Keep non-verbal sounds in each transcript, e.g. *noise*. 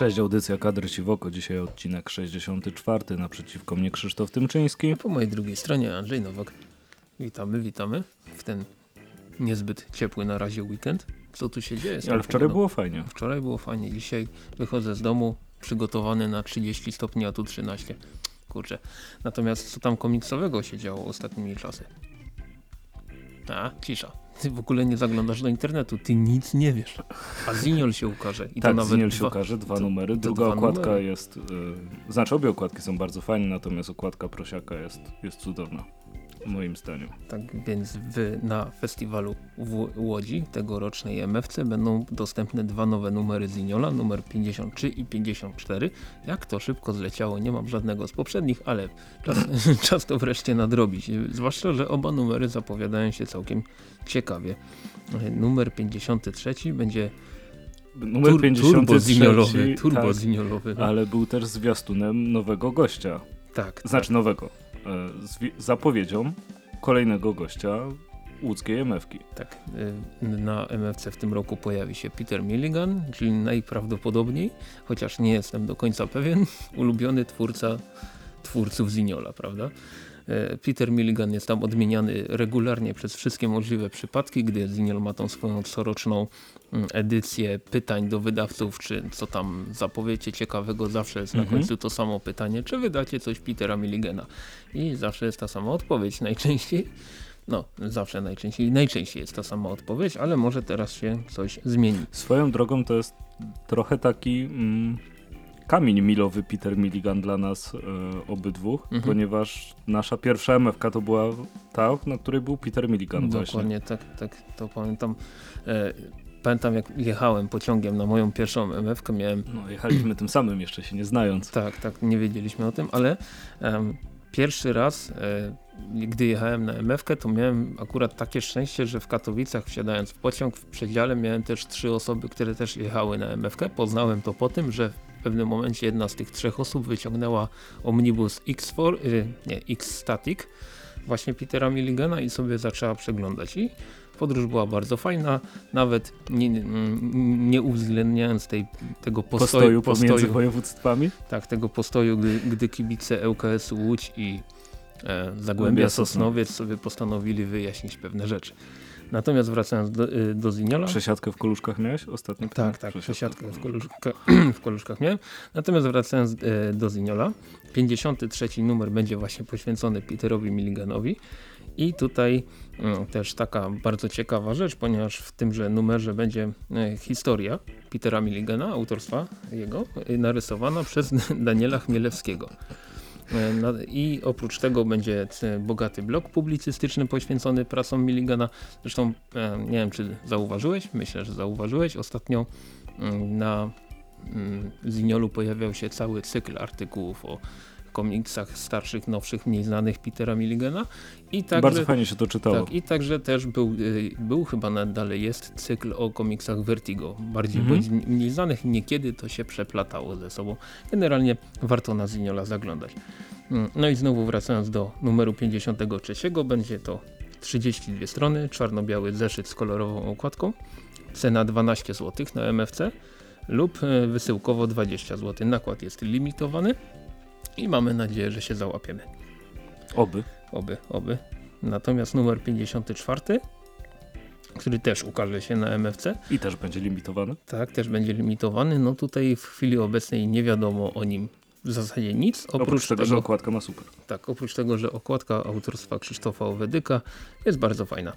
Cześć, audycja Kadr Ci w oko. Dzisiaj odcinek 64. Naprzeciwko mnie Krzysztof Tymczyński. A po mojej drugiej stronie Andrzej Nowak. Witamy, witamy w ten niezbyt ciepły na razie weekend. Co tu się dzieje? Ale wczoraj było fajnie. Wczoraj było fajnie. Dzisiaj wychodzę z domu przygotowany na 30 stopni, a tu 13. Kurczę. Natomiast co tam komiksowego się działo ostatnimi czasy? A, cisza. Ty w ogóle nie zaglądasz do internetu, ty nic nie wiesz. A Ziniol się ukaże. I tak, to nawet Ziniol się ukaże, dwa to, numery. Druga dwa okładka numery. jest, yy, znaczy obie okładki są bardzo fajne, natomiast okładka prosiaka jest, jest cudowna moim zdaniem. Tak więc wy na festiwalu w Łodzi tegorocznej MFC będą dostępne dwa nowe numery Ziniola, numer 53 i 54. Jak to szybko zleciało, nie mam żadnego z poprzednich, ale czas, *laughs* czas to wreszcie nadrobić. Zwłaszcza, że oba numery zapowiadają się całkiem ciekawie. Numer 53 będzie Numer Tur 53, turbo ziniolowy, turbo tak, ziniolowy. Ale był też zwiastunem nowego gościa. Tak. Znaczy tak. nowego E, zapowiedzią kolejnego gościa łódzkiej MFki. Tak, e, na MFC w tym roku pojawi się Peter Milligan, czyli najprawdopodobniej, chociaż nie jestem do końca pewien, *laughs* ulubiony twórca twórców Ziniola, prawda? E, Peter Milligan jest tam odmieniany regularnie przez wszystkie możliwe przypadki, gdy Ziniol ma tą swoją coroczną mm, edycję pytań do wydawców, czy co tam zapowiecie ciekawego, zawsze jest na mhm. końcu to samo pytanie, czy wydacie coś Petera Milligana. I zawsze jest ta sama odpowiedź, *laughs* najczęściej. No, zawsze najczęściej, najczęściej jest ta sama odpowiedź, ale może teraz się coś zmieni. Swoją drogą to jest trochę taki... Mm kamień milowy Peter Milligan dla nas e, obydwu, mhm. ponieważ nasza pierwsza MFK to była ta, na której był Peter Milligan Dokładnie, właśnie. tak, tak, to pamiętam. E, pamiętam jak jechałem pociągiem na moją pierwszą MFK, miałem... No, jechaliśmy tym samym, jeszcze się nie znając. Tak, tak, nie wiedzieliśmy o tym, ale pierwszy raz, e, gdy jechałem na MFK, to miałem akurat takie szczęście, że w Katowicach wsiadając w pociąg w przedziale miałem też trzy osoby, które też jechały na MFK. Poznałem to po tym, że w pewnym momencie jedna z tych trzech osób wyciągnęła omnibus X4, y, nie, X-Static, właśnie Petera Milligana i sobie zaczęła przeglądać. I podróż była bardzo fajna, nawet nie, nie uwzględniając tej, tego postoju, postoju pomiędzy województwami. Tak, tego postoju, gdy, gdy kibice ŁKS Łódź i e, Zagłębia Sosnowiec sobie postanowili wyjaśnić pewne rzeczy. Natomiast wracając do, y, do Ziniola. Przesiadkę w koluszkach miałeś ostatnio? Tak, tak, przesiadkę, w, koluszka, *clears throat* w koluszkach miałem. Natomiast wracając y, do Ziniola, 53 numer będzie właśnie poświęcony Peterowi Milliganowi. I tutaj no, też taka bardzo ciekawa rzecz, ponieważ w tymże numerze będzie y, historia Petera Milligana, autorstwa jego, narysowana przez *laughs* Daniela Chmielewskiego. E, I oprócz tego będzie e, bogaty blok publicystyczny poświęcony prasom Milligana. Zresztą e, nie wiem czy zauważyłeś, myślę, że zauważyłeś. Ostatnio mm, na mm, Ziniolu pojawiał się cały cykl artykułów o komiksach starszych, nowszych, mniej znanych Petera Milligana. I także, Bardzo fajnie się to czytało. Tak, I także też był, y, był chyba dalej jest cykl o komiksach Vertigo, bardziej mhm. bądź mniej znanych, niekiedy to się przeplatało ze sobą. Generalnie warto na Ziniola zaglądać. Mm, no i znowu wracając do numeru 53, będzie to 32 strony, czarno-biały zeszyt z kolorową okładką, cena 12 zł na MFC lub y, wysyłkowo 20 zł. Nakład jest limitowany i mamy nadzieję, że się załapiemy. Oby. Oby, oby. Natomiast numer 54, który też ukaże się na MFC. I też będzie limitowany? Tak, też będzie limitowany. No tutaj w chwili obecnej nie wiadomo o nim w zasadzie nic. Oprócz, oprócz tego, tego, że okładka ma super. Tak, oprócz tego, że okładka autorstwa Krzysztofa Owedyka jest bardzo fajna.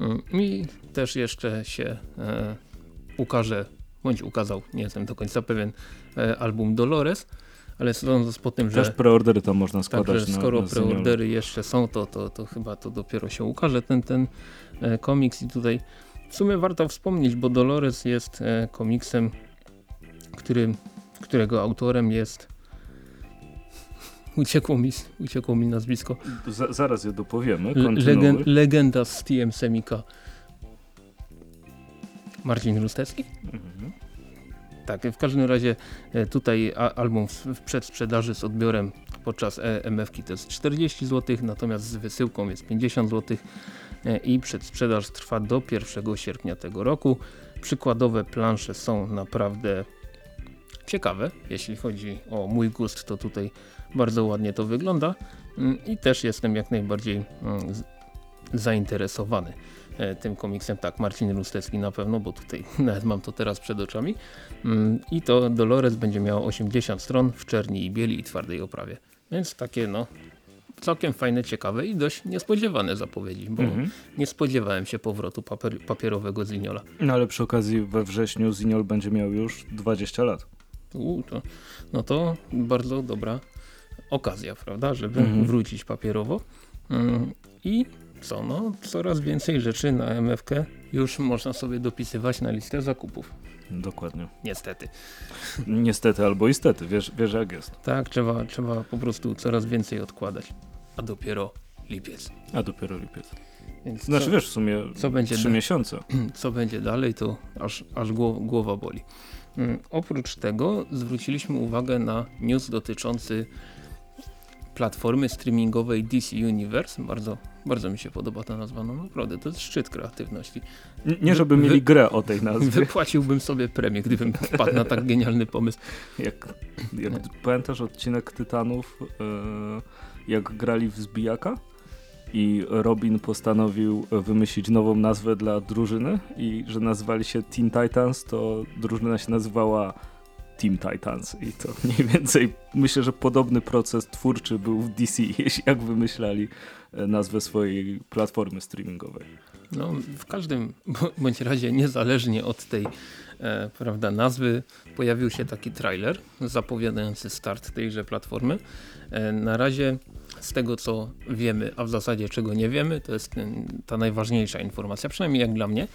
Mm, I też jeszcze się e, ukaże, bądź ukazał, nie jestem do końca pewien, e, album Dolores ale sądząc po tym, że... Też preordery tam można składać. Tak, skoro preordery jeszcze są, to, to, to chyba to dopiero się ukaże ten, ten e, komiks i tutaj w sumie warto wspomnieć, bo Dolores jest e, komiksem, który, którego autorem jest uciekło mi, uciekło mi nazwisko. Z, zaraz je dopowiemy. Legen, legenda z TM Semika. Marcin Rustecki? Mhm. Tak, w każdym razie e, tutaj album w przedsprzedaży z odbiorem podczas e, MFK to jest 40 zł, natomiast z wysyłką jest 50 zł e, i przedsprzedaż trwa do 1 sierpnia tego roku. Przykładowe plansze są naprawdę ciekawe, jeśli chodzi o mój gust, to tutaj bardzo ładnie to wygląda mm, i też jestem jak najbardziej mm, zainteresowany e, tym komiksem. Tak, Marcin Rustecki na pewno, bo tutaj *laughs* nawet mam to teraz przed oczami. Mm, I to Dolores będzie miało 80 stron w czerni i bieli i twardej oprawie. Więc takie no całkiem fajne, ciekawe i dość niespodziewane zapowiedzi, bo mhm. nie spodziewałem się powrotu papier papierowego Ziniola. No ale przy okazji we wrześniu Ziniol będzie miał już 20 lat. U, to, no to bardzo dobra okazja, prawda, żeby mhm. wrócić papierowo. Mm, I co, no coraz więcej rzeczy na MFK już można sobie dopisywać na listę zakupów. Dokładnie. Niestety. Niestety albo istety, wiesz, wiesz jak jest. Tak, trzeba, trzeba po prostu coraz więcej odkładać. A dopiero lipiec. A dopiero lipiec. Więc znaczy co, wiesz, w sumie co będzie trzy miesiące. *clears throat* Co będzie dalej, to aż, aż głowa boli. Um, oprócz tego zwróciliśmy uwagę na news dotyczący platformy streamingowej DC Universe. Bardzo, bardzo mi się podoba ta nazwa, no naprawdę, to jest szczyt kreatywności. Nie, żeby Wy, mieli grę o tej nazwie. Wypłaciłbym sobie premię, gdybym wpadł na tak genialny pomysł. Jak, jak pamiętasz odcinek Tytanów, yy, jak grali w Zbijaka? i Robin postanowił wymyślić nową nazwę dla drużyny i że nazwali się Teen Titans, to drużyna się nazywała Team Titans i to *laughs* mniej więcej myślę, że podobny proces twórczy był w DC, *laughs* jeśli jak wymyślali e, nazwę swojej platformy streamingowej. No, w każdym *laughs* bądź razie niezależnie od tej e, prawda, nazwy pojawił się taki trailer zapowiadający start tejże platformy. E, na razie z tego co wiemy, a w zasadzie czego nie wiemy, to jest ta najważniejsza informacja, przynajmniej jak dla mnie,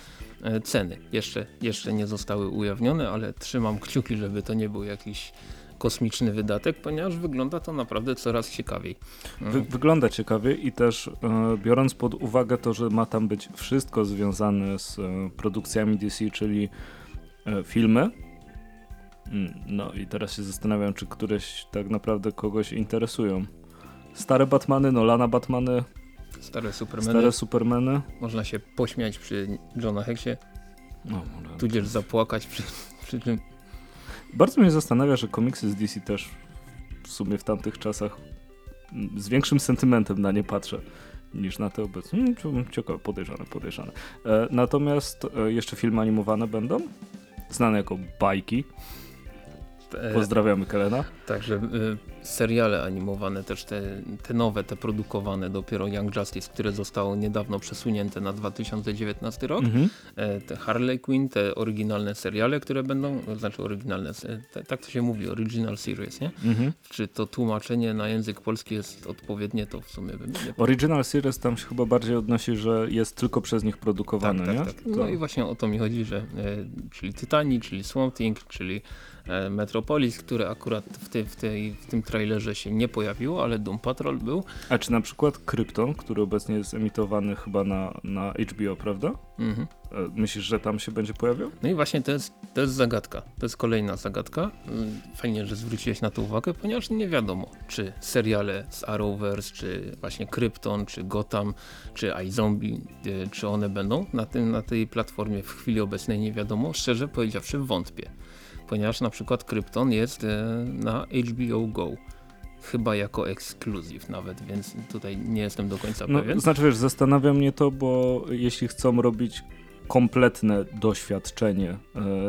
ceny. Jeszcze, jeszcze nie zostały ujawnione, ale trzymam kciuki, żeby to nie był jakiś kosmiczny wydatek, ponieważ wygląda to naprawdę coraz ciekawiej. Wy, wygląda ciekawie i też e, biorąc pod uwagę to, że ma tam być wszystko związane z e, produkcjami DC, czyli e, filmy, mm, no i teraz się zastanawiam, czy któreś tak naprawdę kogoś interesują. Stare Batmany, Nolana Batmany. Stare Supermany. Stare Supermany. Można się pośmiać przy Johna Hexie. No, tudzież zapłakać przy, przy czym. Bardzo mnie zastanawia, że komiksy z DC też w sumie w tamtych czasach z większym sentymentem na nie patrzę niż na te obecne. Hmm, ciekawe, podejrzane, podejrzane. E, natomiast e, jeszcze filmy animowane będą, znane jako bajki. E, Pozdrawiamy Kelena. Także y, seriale animowane, też te, te nowe, te produkowane dopiero Young Justice, które zostało niedawno przesunięte na 2019 rok. Mhm. E, te Harley Quinn, te oryginalne seriale, które będą, znaczy oryginalne, te, tak to się mówi, original series, nie? Mhm. Czy to tłumaczenie na język polski jest odpowiednie, to w sumie bym nie Original series tam się chyba bardziej odnosi, że jest tylko przez nich produkowane, tak, tak, tak. No i właśnie o to mi chodzi, że e, czyli Titanic, czyli Swamp Thing, czyli E, Metropolis, które akurat w, tej, w, tej, w tym trailerze się nie pojawiło, ale Doom Patrol był. A czy na przykład Krypton, który obecnie jest emitowany chyba na, na HBO, prawda? Mhm. E, myślisz, że tam się będzie pojawiał? No i właśnie to jest, to jest zagadka. To jest kolejna zagadka. Mm, fajnie, że zwróciłeś na to uwagę, ponieważ nie wiadomo, czy seriale z Arrowverse, czy właśnie Krypton, czy Gotham, czy iZombie, e, czy one będą na, tym, na tej platformie w chwili obecnej nie wiadomo. Szczerze powiedziawszy wątpię ponieważ na przykład Krypton jest e, na HBO Go chyba jako ekskluzyw nawet, więc tutaj nie jestem do końca no, pewien. Znaczy wiesz, zastanawia mnie to, bo jeśli chcą robić kompletne doświadczenie e,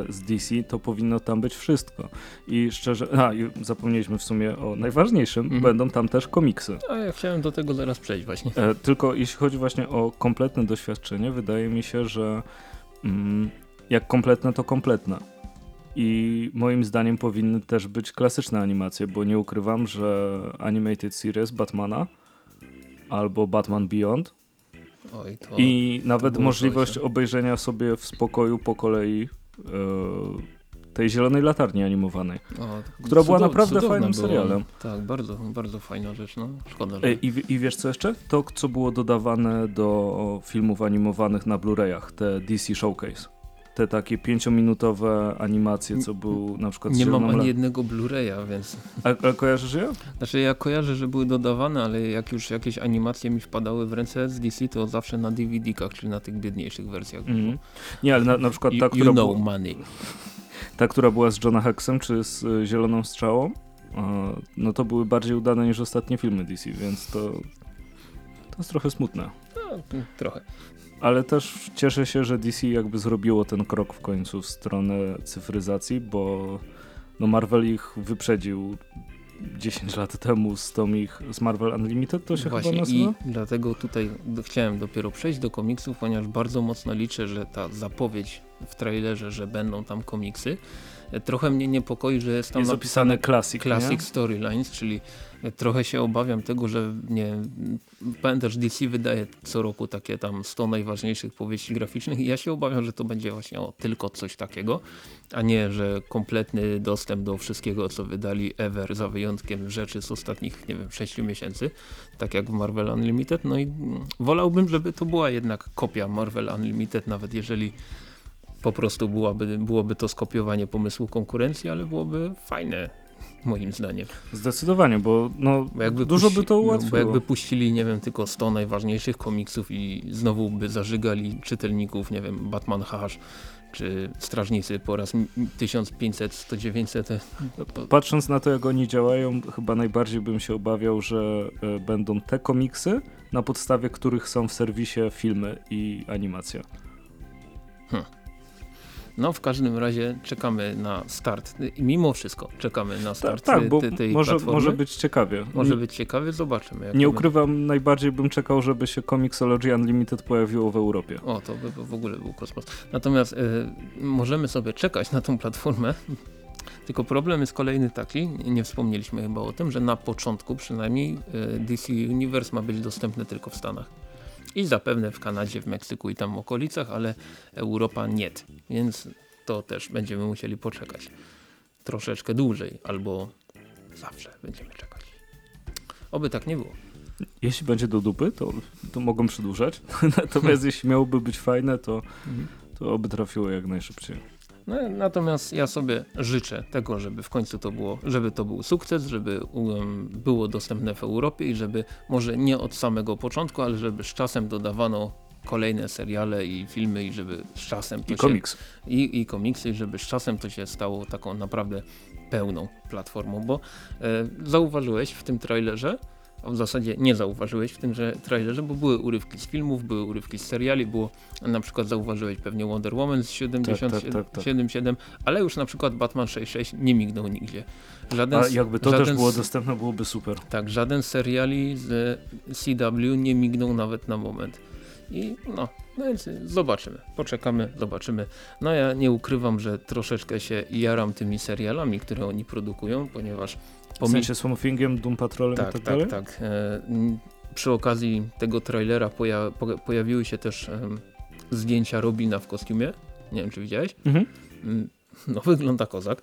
z DC, to powinno tam być wszystko. I szczerze, a zapomnieliśmy w sumie o najważniejszym, mhm. będą tam też komiksy. A ja chciałem do tego zaraz przejść właśnie. E, tylko jeśli chodzi właśnie o kompletne doświadczenie, wydaje mi się, że mm, jak kompletne, to kompletne i moim zdaniem powinny też być klasyczne animacje, bo nie ukrywam, że Animated Series Batmana albo Batman Beyond Oj, to, i nawet możliwość obejrzenia sobie w spokoju po kolei e, tej zielonej latarni animowanej, o, która była naprawdę fajnym było. serialem. Tak, bardzo, bardzo fajna rzecz, no szkoda. Że... I, I wiesz co jeszcze? To, co było dodawane do filmów animowanych na Blu-rayach, te DC Showcase te takie pięciominutowe animacje, co był na przykład Nie mam ani jednego Blu-raya, więc... A, a kojarzysz je? Znaczy ja kojarzę, że były dodawane, ale jak już jakieś animacje mi wpadały w ręce z DC, to zawsze na DVD-kach, czyli na tych biedniejszych wersjach. Mm. Nie, ale na, na przykład ta, you, która... You know money. Ta, która była z Johna Hexem, czy z y, Zieloną Strzałą, no to były bardziej udane niż ostatnie filmy DC, więc to, to jest trochę smutne. No, trochę. Ale też cieszę się, że DC jakby zrobiło ten krok w końcu w stronę cyfryzacji, bo no Marvel ich wyprzedził 10 lat temu z tą ich z Marvel Unlimited, to się Właśnie chyba nazywa? i dlatego tutaj chciałem dopiero przejść do komiksów, ponieważ bardzo mocno liczę, że ta zapowiedź w trailerze, że będą tam komiksy, trochę mnie niepokoi, że jest tam jest opisane Classic, Classic Storylines, czyli trochę się obawiam tego, że nie, pamiętasz DC wydaje co roku takie tam 100 najważniejszych powieści graficznych i ja się obawiam, że to będzie właśnie o, tylko coś takiego, a nie, że kompletny dostęp do wszystkiego, co wydali ever, za wyjątkiem rzeczy z ostatnich, nie wiem, 6 miesięcy, tak jak w Marvel Unlimited, no i wolałbym, żeby to była jednak kopia Marvel Unlimited, nawet jeżeli po prostu byłaby, byłoby to skopiowanie pomysłu konkurencji, ale byłoby fajne moim zdaniem. Zdecydowanie, bo, no, bo jakby dużo by to ułatwiło. Bo jakby puścili, nie wiem, tylko 100 najważniejszych komiksów i znowu by zażygali czytelników, nie wiem, Batman Hush, czy Strażnicy po raz 1500, 100, 900. Patrząc na to, jak oni działają, chyba najbardziej bym się obawiał, że y, będą te komiksy, na podstawie których są w serwisie filmy i animacja. Hmm. No w każdym razie czekamy na start. Mimo wszystko czekamy na start tak, tak, bo tej może, platformy. Może być ciekawie. Może być ciekawie, zobaczymy. Nie ukrywam, najbardziej bym czekał, żeby się Comixology Unlimited pojawiło w Europie. O, to by w ogóle był kosmos. Natomiast y, możemy sobie czekać na tą platformę, *laughs* tylko problem jest kolejny taki, nie wspomnieliśmy chyba o tym, że na początku przynajmniej y, DC Universe ma być dostępne tylko w Stanach i zapewne w Kanadzie, w Meksyku i tam w okolicach, ale Europa nie. Więc to też będziemy musieli poczekać troszeczkę dłużej albo zawsze będziemy czekać. Oby tak nie było. Jeśli będzie do dupy, to, to mogą przedłużać. *laughs* Natomiast *laughs* jeśli miałoby być fajne, to, mhm. to oby trafiło jak najszybciej. No, natomiast ja sobie życzę tego, żeby w końcu to było, żeby to był sukces, żeby um, było dostępne w Europie i żeby może nie od samego początku, ale żeby z czasem dodawano kolejne seriale i filmy i żeby z czasem to I komiksy. I, I komiksy, żeby z czasem to się stało taką naprawdę pełną platformą, bo e, zauważyłeś w tym trailerze, a w zasadzie nie zauważyłeś w tymże trailerze, bo były urywki z filmów, były urywki z seriali, było na przykład zauważyłeś pewnie Wonder Woman z 77, tak, tak, tak, ale już na przykład Batman 66 nie mignął nigdzie. Żaden, a jakby to też było dostępne, byłoby super. Tak, żaden seriali z CW nie mignął nawet na moment. I no, no więc zobaczymy, poczekamy, zobaczymy. No ja nie ukrywam, że troszeczkę się jaram tymi serialami, które oni produkują, ponieważ w sensie Swamp Thingiem, Doom Patrolem tak, i tak, tak dalej? Tak, tak. E, przy okazji tego trailera poja po pojawiły się też e, zdjęcia Robina w kostiumie. Nie wiem, czy widziałeś? Mhm. Mm, no wygląda kozak.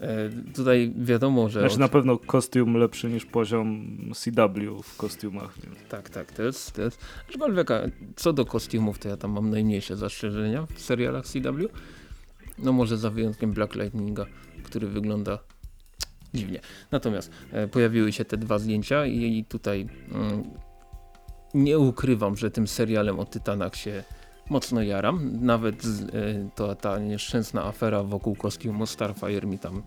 E, tutaj wiadomo, że... Znaczy na pewno kostium lepszy niż poziom CW w kostiumach. Więc. Tak, tak, to jest, to jest... Aczkolwiek co do kostiumów, to ja tam mam najmniejsze zastrzeżenia w serialach CW. No może za wyjątkiem Black Lightninga, który wygląda dziwnie. Natomiast e, pojawiły się te dwa zdjęcia i, tutaj mm, nie ukrywam, że tym serialem o Tytanach się mocno jaram. Nawet e, to, ta nieszczęsna afera wokół kostiumu Starfire mi tam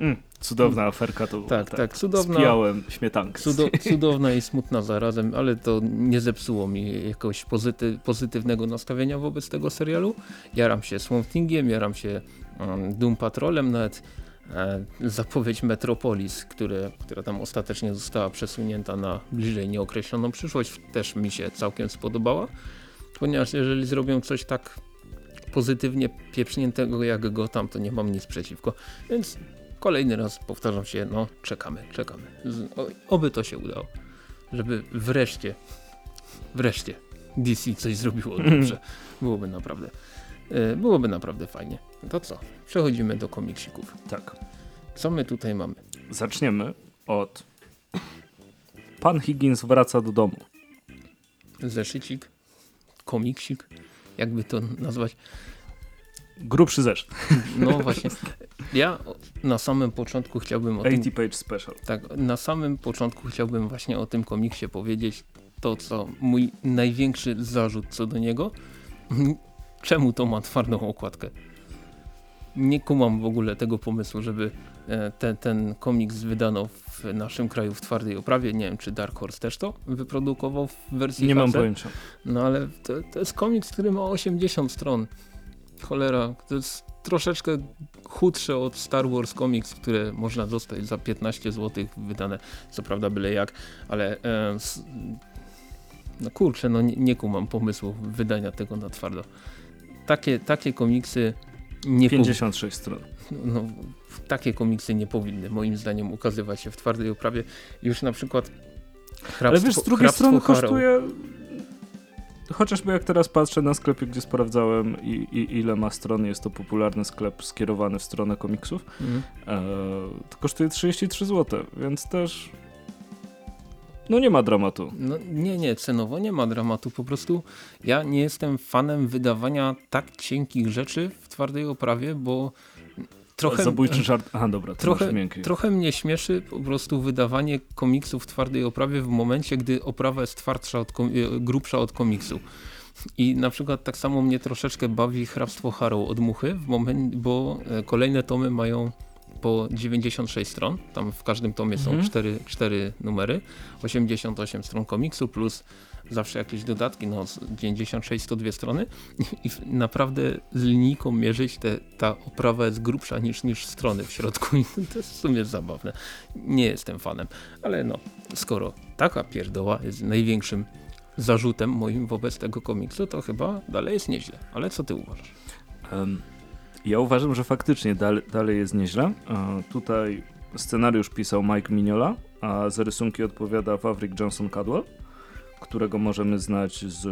Mm, cudowna aferka to była. Tak, tak, tak cudowna. Spijałem śmietankę. Cudo, *laughs* cudowna i smutna zarazem, ale to nie zepsuło mi jakiegoś pozyty, pozytywnego nastawienia wobec tego serialu. Jaram się Swamp Thingiem, jaram się um, Doom Patrolem, nawet zapowiedź Metropolis, które, która tam ostatecznie została przesunięta na bliżej nieokreśloną przyszłość, też mi się całkiem spodobała, ponieważ jeżeli zrobią coś tak pozytywnie pieprzniętego jak go tam, to nie mam nic przeciwko, więc kolejny raz powtarzam się, no czekamy, czekamy. Oby to się udało, żeby wreszcie, wreszcie DC coś zrobiło dobrze. *laughs* Byłoby naprawdę E, byłoby naprawdę fajnie. To co? Przechodzimy do komiksików. Tak. Co my tutaj mamy? Zaczniemy od *clears throat* Pan Higgins wraca do domu. Zeszycik, komiksik, jakby to nazwać. Grubszy zeszyt. *laughs* No właśnie. *laughs* Ja na samym początku chciałbym o 80 tym... page special. Tak, na samym początku chciałbym właśnie o tym komiksie powiedzieć to, co mój największy zarzut co do niego czemu to ma twardą okładkę? nie kumam w ogóle tego pomysłu, żeby e, ten, ten komiks wydano w naszym kraju w twardej oprawie. Nie wiem, czy Dark Horse też to wyprodukował w wersji Nie mam pojęcia. No ale to, to jest komiks, który ma 80 stron. Cholera, to jest troszeczkę chudsze od Star Wars Comics, które można dostać za 15 zł wydane, co prawda byle jak, ale e, no kurczę, no nie, nie kumam pomysłu wydania tego na twardo. Takie, takie komiksy nie powinny 56 stron. no, takie komiksy nie powinny moim zdaniem ukazywać się w twardej oprawie. Już na przykład hrabstwo, Ale wiesz, z drugiej strony Harrow. kosztuje... Chociażby jak teraz patrzę na sklepie, gdzie sprawdzałem i, i ile ma stron, jest to popularny sklep skierowany w stronę komiksów, Mhm. e, to kosztuje 33 zł, więc też no nie ma dramatu. No nie, nie, cenowo nie ma dramatu. Po prostu ja nie jestem fanem wydawania tak cienkich rzeczy w twardej oprawie, bo trochę, Zabójczy żart... Aha, dobra, trochę, trochę mnie śmieszy po prostu wydawanie komiksów w twardej oprawie w momencie, gdy oprawa jest twardsza od, e, grubsza od komiksu. I na przykład tak samo mnie troszeczkę bawi Hrabstwo Harrow od Muchy, w moment, bo e, kolejne tomy mają po 96 stron, tam w każdym tomie są Mhm. 4, 4 numery, 88 stron komiksu plus zawsze jakieś dodatki, no z 96 to dwie strony i naprawdę z linijką mierzyć, te, ta oprawa jest grubsza niż, niż strony w środku *laughs* i to jest w sumie zabawne. Nie jestem fanem, ale no, skoro taka pierdoła jest największym zarzutem moim wobec tego komiksu, to chyba dalej jest nieźle. Ale co ty uważasz? Em, Ja uważam, że faktycznie dal, dalej jest nieźle. Tutaj scenariusz pisał Mike Mignola, a za rysunki odpowiada Wawrik Johnson Cadwell, którego możemy znać z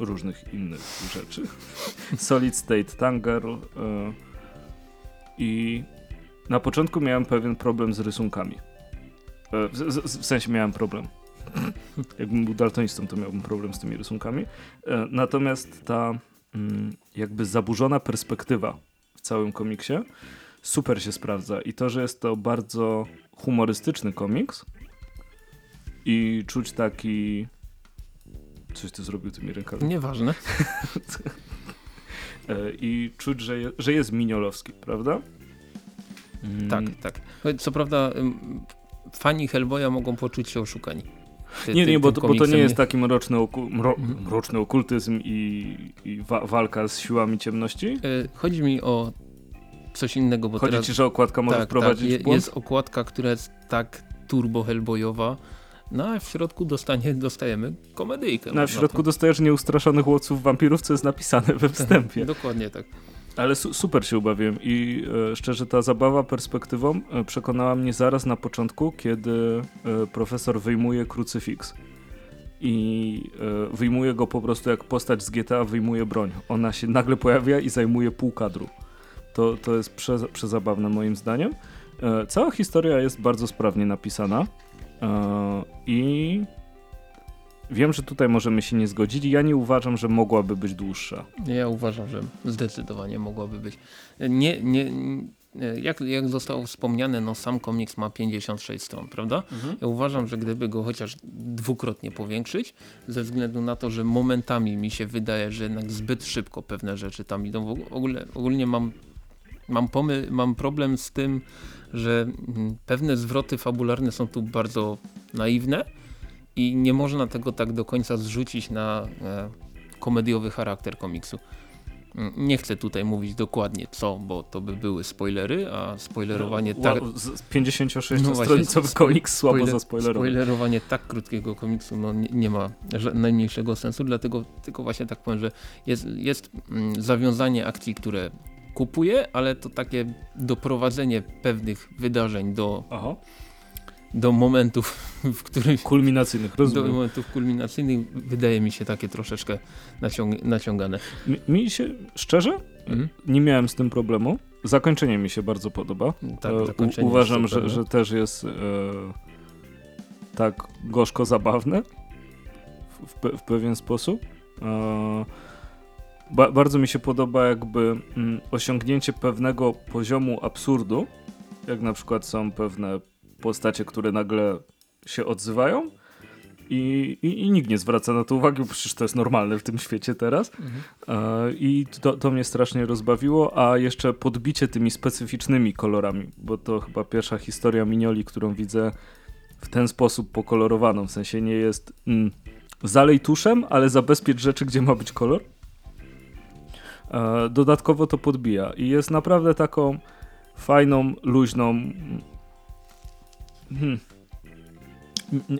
różnych innych rzeczy. *laughs* Solid State Tangerl e, i na początku miałem pewien problem z rysunkami. E, W, z- w sensie miałem problem. *laughs* Jakbym był daltonistą, to miałbym problem z tymi rysunkami. E, Natomiast ta jakby zaburzona perspektywa w całym komiksie super się sprawdza. I to, że jest to bardzo humorystyczny komiks i czuć taki... Coś ty zrobił tymi rękami. Nieważne. *laughs* E, I czuć, że, je, że jest miniolowski, prawda? Mm, Tak, tak. Co prawda fani Hellboya mogą poczuć się oszukani. Ty- Nie, ty- nie, bo, bo to nie jest taki mroczny, oku, mro, Mhm. mroczny okultyzm i, i wa walka z siłami ciemności. Y, Chodzi mi o coś innego, bo Chodzi teraz ci, że okładka może tak, wprowadzić tak, w błąd? jest okładka, która jest tak turbo Hellboyowa, no a w środku dostanie, dostajemy komedyjkę. No, a w środku dostajesz nieustraszonych łowców wampirów, co jest napisane we wstępie. *laughs* Dokładnie tak. Ale su super się ubawiłem i e, szczerze ta zabawa perspektywą e, przekonała mnie zaraz na początku, kiedy e, profesor wyjmuje krucyfiks. I e, wyjmuje go po prostu jak postać z GTA wyjmuje broń. Ona się nagle pojawia i zajmuje pół kadru. To, to jest prze, przezabawne moim zdaniem. E, cała historia jest bardzo sprawnie napisana e, i wiem, że tutaj możemy się nie zgodzić. Ja nie uważam, że mogłaby być dłuższa. Ja uważam, że zdecydowanie mogłaby być. Nie, nie, jak, jak zostało wspomniane, no sam komiks ma 56 stron, prawda? Ja uważam, że gdyby go chociaż dwukrotnie powiększyć, ze względu na to, że momentami mi się wydaje, że jednak zbyt szybko pewne rzeczy tam idą. W ogóle, ogólnie mam, mam, pomy, mam problem z tym, że mm, pewne zwroty fabularne są tu bardzo naiwne i nie można tego tak do końca zrzucić na e, komediowy charakter komiksu. Mm, Nie chcę tutaj mówić dokładnie co, bo to by były spoilery, a spoilerowanie No, tak... Ła- z- 56 No komiks słabo spoiler- zaspoilerował. Spoilerowanie tak krótkiego komiksu no, nie, nie ma najmniejszego sensu, dlatego tylko właśnie tak powiem, że jest, jest mm, zawiązanie akcji, które kupuję, ale to takie doprowadzenie pewnych wydarzeń do, Aha. Do momentów, w których Kulminacyjnych, do rozumiem. momentów kulminacyjnych wydaje mi się takie troszeczkę naciąg naciągane. Mi, mi się, szczerze, Mhm. nie miałem z tym problemu. Zakończenie mi się bardzo podoba. Tak, E, zakończenie U, uważam, super, że, no. że też jest e, tak gorzko zabawne w, pe, w pewien sposób. E, ba, bardzo mi się podoba jakby mm, osiągnięcie pewnego poziomu absurdu, jak na przykład są pewne postacie, które nagle się odzywają I, i, I, nikt nie zwraca na to uwagi, przecież to jest normalne w tym świecie teraz. Mhm. I to, to mnie strasznie rozbawiło, a jeszcze podbicie tymi specyficznymi kolorami, bo to chyba pierwsza historia Minioli, którą widzę w ten sposób pokolorowaną. W sensie nie jest mm, zalej tuszem, ale zabezpiecz rzeczy, gdzie ma być kolor. Dodatkowo to podbija i jest naprawdę taką fajną, luźną. Hmm,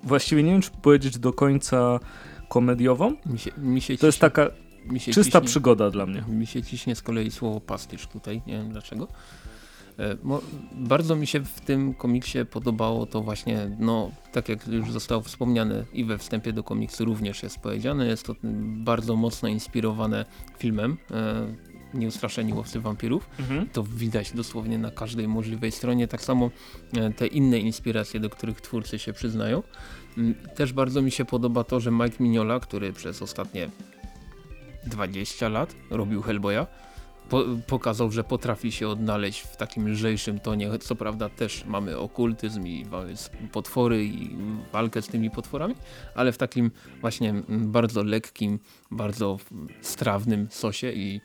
właściwie nie wiem, czy powiedzieć do końca komediową. Mi się, mi się to jest taka czysta ciśnie, przygoda dla mnie. Mi się ciśnie z kolei słowo pastysz tutaj, nie wiem dlaczego. E, bardzo mi się w tym komiksie podobało to właśnie, no tak jak już zostało wspomniane i we wstępie do komiksu również jest powiedziane, jest to bardzo mocno inspirowane filmem e, Nieustraszeni łowcy wampirów. Mhm. To widać dosłownie na każdej możliwej stronie. Tak samo e, te inne inspiracje, do których twórcy się przyznają. Mm, też bardzo mi się podoba to, że Mike Mignola, który przez ostatnie 20 lat robił Hellboya, po, pokazał, że potrafi się odnaleźć w takim lżejszym tonie. Co prawda też mamy okultyzm i mamy potwory i walkę z tymi potworami, ale w takim właśnie bardzo lekkim, bardzo strawnym sosie i mm,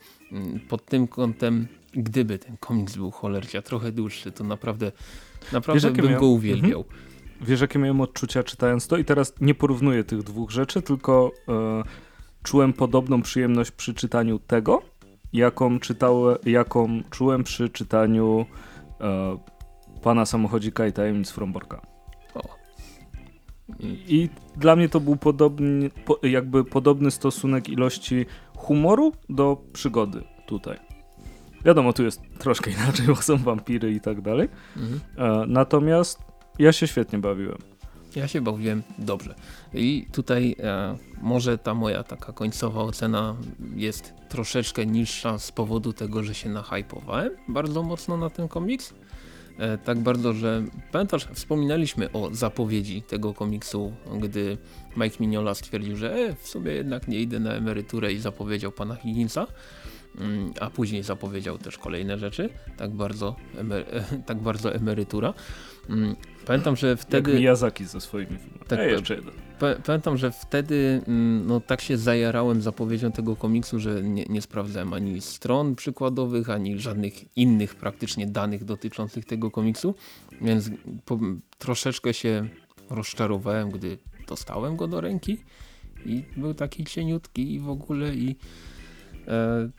pod tym kątem, gdyby ten komiks był cholercia trochę dłuższy, to naprawdę, naprawdę Wiesz, bym miał... go uwielbiał. Mhm. Wiesz, jakie miałem odczucia czytając to? I teraz nie porównuję tych dwóch rzeczy, tylko e, czułem podobną przyjemność przy czytaniu tego, jaką, czytałem, jaką czułem przy czytaniu e, Pana Samochodzika i Tajemnic Fromborka. O. I dla mnie to był podobny, po, jakby podobny stosunek ilości humoru do przygody tutaj. Wiadomo, tu jest troszkę inaczej, bo są wampiry i tak dalej. Mhm. E, natomiast ja się świetnie bawiłem. Ja się bawiłem dobrze. I tutaj e, może ta moja taka końcowa ocena jest troszeczkę niższa z powodu tego, że się nahypowałem bardzo mocno na ten komiks. E, tak bardzo, że pamiętasz, wspominaliśmy o zapowiedzi tego komiksu, gdy Mike Mignola stwierdził, że e, w sumie jednak nie idę na emeryturę i zapowiedział pana Higginsa. Mm, a później zapowiedział też kolejne rzeczy, tak bardzo, *laughs* tak bardzo emerytura. Mm, pamiętam, że wtedy... Jak Miyazaki ze swoimi filmami. Tak, Ej, jeszcze jeden. Pamiętam, że wtedy mm, no, tak się zajarałem zapowiedzią tego komiksu, że nie, nie sprawdzałem ani stron przykładowych, ani żadnych innych praktycznie danych dotyczących tego komiksu, więc po, troszeczkę się rozczarowałem, gdy dostałem go do ręki i był taki cieniutki i w ogóle i e,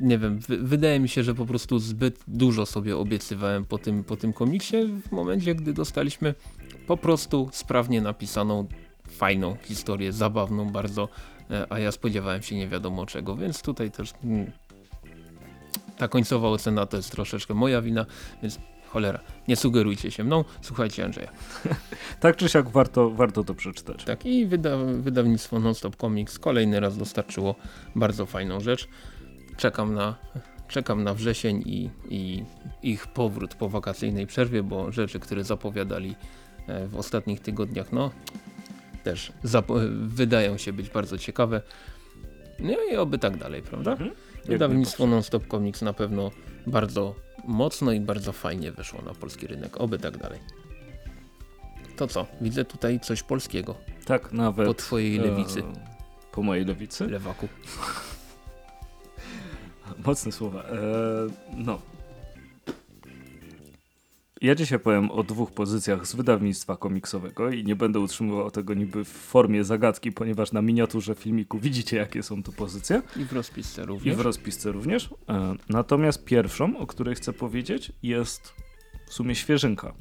nie wiem, wydaje mi się, że po prostu zbyt dużo sobie obiecywałem po tym, po tym komiksie w momencie, gdy dostaliśmy po prostu sprawnie napisaną, fajną historię, zabawną bardzo, e, a ja spodziewałem się nie wiadomo czego, więc tutaj też mm, ta końcowa ocena to jest troszeczkę moja wina, więc cholera, nie sugerujcie się mną, słuchajcie Andrzeja. *laughs* tak czy siak warto, warto to przeczytać. Tak i wyda wydawnictwo Nonstop Comics kolejny raz dostarczyło bardzo fajną rzecz czekam na, czekam na wrzesień i, i ich powrót po wakacyjnej przerwie, bo rzeczy, które zapowiadali e, w ostatnich tygodniach, no też wydają się być bardzo ciekawe. No i oby tak dalej, prawda? Mhm. Wydawnictwo Non-Stop Comics na pewno bardzo mocno i bardzo fajnie wyszło na polski rynek. Oby tak dalej. To co? Widzę tutaj coś polskiego. Tak, nawet. Po twojej lewicy. E, po mojej lewicy? Lewaku. *laughs* Mocne słowa. Eee, no. Ja dzisiaj powiem o dwóch pozycjach z wydawnictwa komiksowego i nie będę utrzymywał tego niby w formie zagadki, ponieważ na miniaturze filmiku widzicie jakie są to pozycje. I w rozpisce również. I w rozpisce również. Eee, natomiast pierwszą, o której chcę powiedzieć jest w sumie świeżynka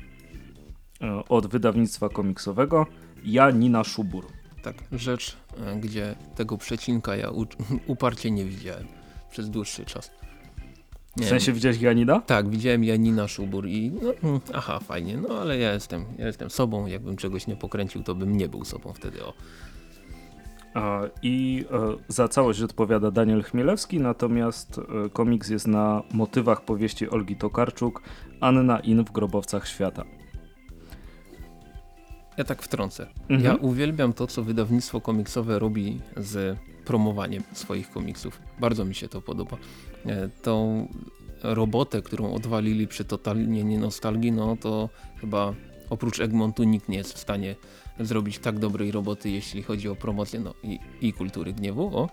eee, od wydawnictwa komiksowego Janina Szubur. Tak, rzecz, e, gdzie tego przecinka ja *laughs* uparcie nie widziałem przez dłuższy czas. Nie w sensie wiem. widziałeś Janina? Tak, widziałem Janina Szubur i no, hmm, aha, fajnie, no ale ja jestem, ja jestem sobą, jakbym czegoś nie pokręcił, to bym nie był sobą wtedy, o. I e, za całość odpowiada Daniel Chmielewski, natomiast e, komiks jest na motywach powieści Olgi Tokarczuk Anna In w grobowcach świata. Ja tak wtrącę. Mhm. Ja uwielbiam to, co wydawnictwo komiksowe robi z promowaniem swoich komiksów. Bardzo mi się to podoba. E, tą robotę, którą odwalili przy totalnie nie nostalgii, no to chyba oprócz Egmontu nikt nie jest w stanie zrobić tak dobrej roboty, jeśli chodzi o promocję no, i, i kultury gniewu. O.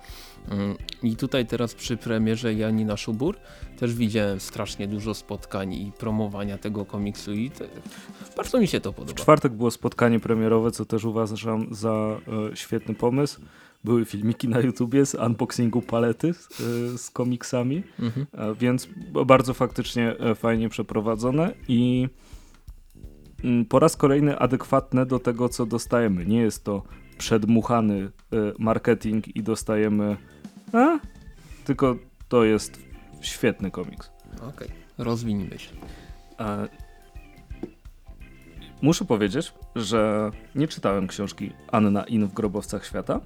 Mm, I tutaj teraz przy premierze Janina Szubur też widziałem strasznie dużo spotkań i promowania tego komiksu i te, bardzo mi się to podoba. W czwartek było spotkanie premierowe, co też uważam za e, świetny pomysł. Były filmiki na YouTubie z unboxingu palety z, e, komiksami, Mhm. więc bardzo faktycznie e, fajnie przeprowadzone i mm, po raz kolejny adekwatne do tego, co dostajemy. Nie jest to przedmuchany e, marketing i dostajemy a? tylko to jest świetny komiks. Okej, rozwinij myśl. E, Muszę powiedzieć, że nie czytałem książki Anna In w Grobowcach Świata.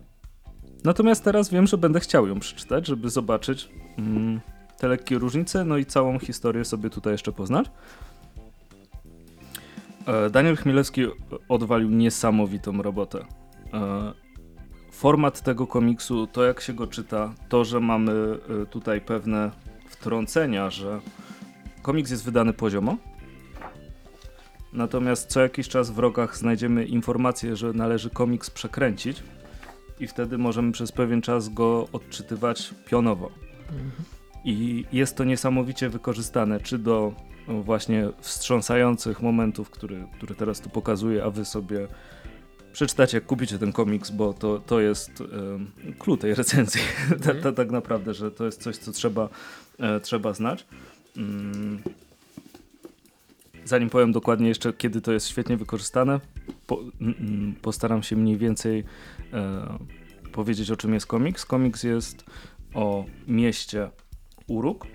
Natomiast teraz wiem, że będę chciał ją przeczytać, żeby zobaczyć mm, te lekkie różnice, no i całą historię sobie tutaj jeszcze poznać. E, Daniel Chmielewski odwalił niesamowitą robotę. E, Format tego komiksu, to jak się go czyta, to, że mamy e, tutaj pewne wtrącenia, że komiks jest wydany poziomo. Natomiast co jakiś czas w rogach znajdziemy informację, że należy komiks przekręcić i wtedy możemy przez pewien czas go odczytywać pionowo. I jest to niesamowicie wykorzystane, czy do no, właśnie wstrząsających momentów, które, które teraz tu pokazuję, a wy sobie przeczytacie, jak kupicie ten komiks, bo to, to jest um, clue tej recenzji. *laughs* ta, ta, tak naprawdę, że to jest coś, co trzeba, e, trzeba znać. Mm. Zanim powiem dokładnie jeszcze, kiedy to jest świetnie wykorzystane, po, mm, mm, postaram się mniej więcej e, powiedzieć, o czym jest komiks. Komiks jest o mieście Uruk,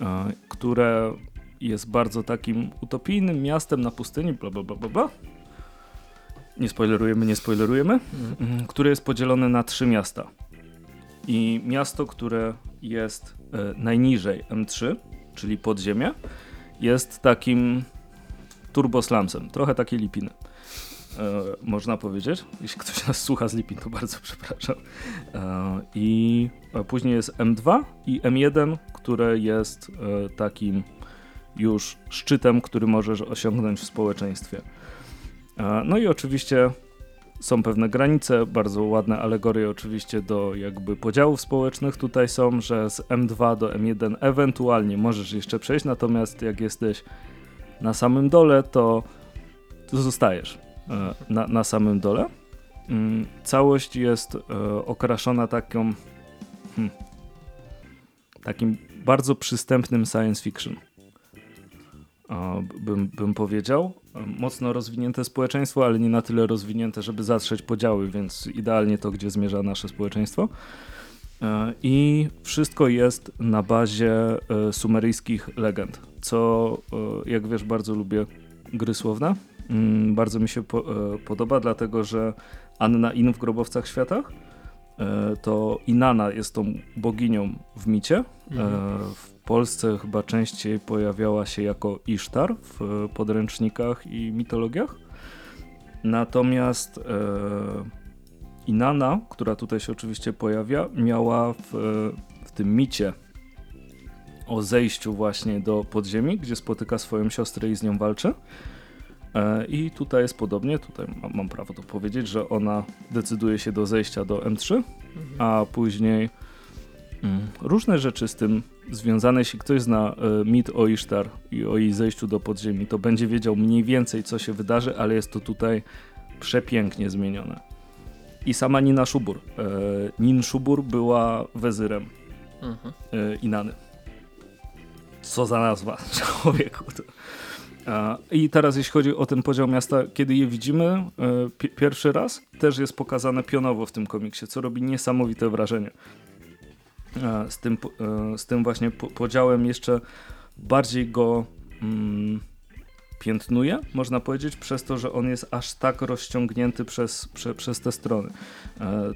e, które jest bardzo takim utopijnym miastem na pustyni, bla bla bla bla bla. Nie spoilerujemy, nie spoilerujemy. Mm, które jest podzielone na trzy miasta. I miasto, które jest e, najniżej M3, czyli podziemie, jest takim turboslamsem, trochę takie lipiny. E, można powiedzieć. Jeśli ktoś nas słucha z Lipin, to bardzo przepraszam. E, I później jest M2 i M1, które jest e, takim już szczytem, który możesz osiągnąć w społeczeństwie. No i oczywiście są pewne granice, bardzo ładne alegorie oczywiście do jakby podziałów społecznych tutaj są, że z M2 do M1 ewentualnie możesz jeszcze przejść, natomiast jak jesteś na samym dole, to, to zostajesz na, na samym dole. Mm, Całość jest e, okraszona taką hmm, takim bardzo przystępnym science fiction. E, Bym, bym powiedział. E, Mocno rozwinięte społeczeństwo, ale nie na tyle rozwinięte, żeby zatrzeć podziały, więc idealnie to, gdzie zmierza nasze społeczeństwo. E, I wszystko jest na bazie e, sumeryjskich legend, co e, jak wiesz bardzo lubię gry słowne. Mm, Bardzo mi się po, e, podoba, dlatego że Anna In w Grobowcach Światach e, to Inanna jest tą boginią w micie. E, W Polsce chyba częściej pojawiała się jako Isztar w podręcznikach i mitologiach. Natomiast Inanna, która tutaj się oczywiście pojawia, miała w, w tym micie o zejściu właśnie do podziemi, gdzie spotyka swoją siostrę i z nią walczy. E, I tutaj jest podobnie, tutaj mam, prawo to powiedzieć, że ona decyduje się do zejścia do M3, a później mm, różne rzeczy z tym związane. Jeśli ktoś zna e, mit o Isztar i o jej zejściu do podziemi, to będzie wiedział mniej więcej, co się wydarzy, ale jest to tutaj przepięknie zmienione. I sama Nina Szubur. E, Nin Szubur była wezyrem Mhm. e, Inany. Co za nazwa *laughs* człowieku. To. I teraz jeśli chodzi o ten podział miasta, kiedy je widzimy e, pi- pierwszy raz, też jest pokazane pionowo w tym komiksie, co robi niesamowite wrażenie. E, z, tym, e, z tym właśnie po- podziałem jeszcze bardziej go mm, piętnuje, można powiedzieć, przez to, że on jest aż tak rozciągnięty przez, prze, przez te strony.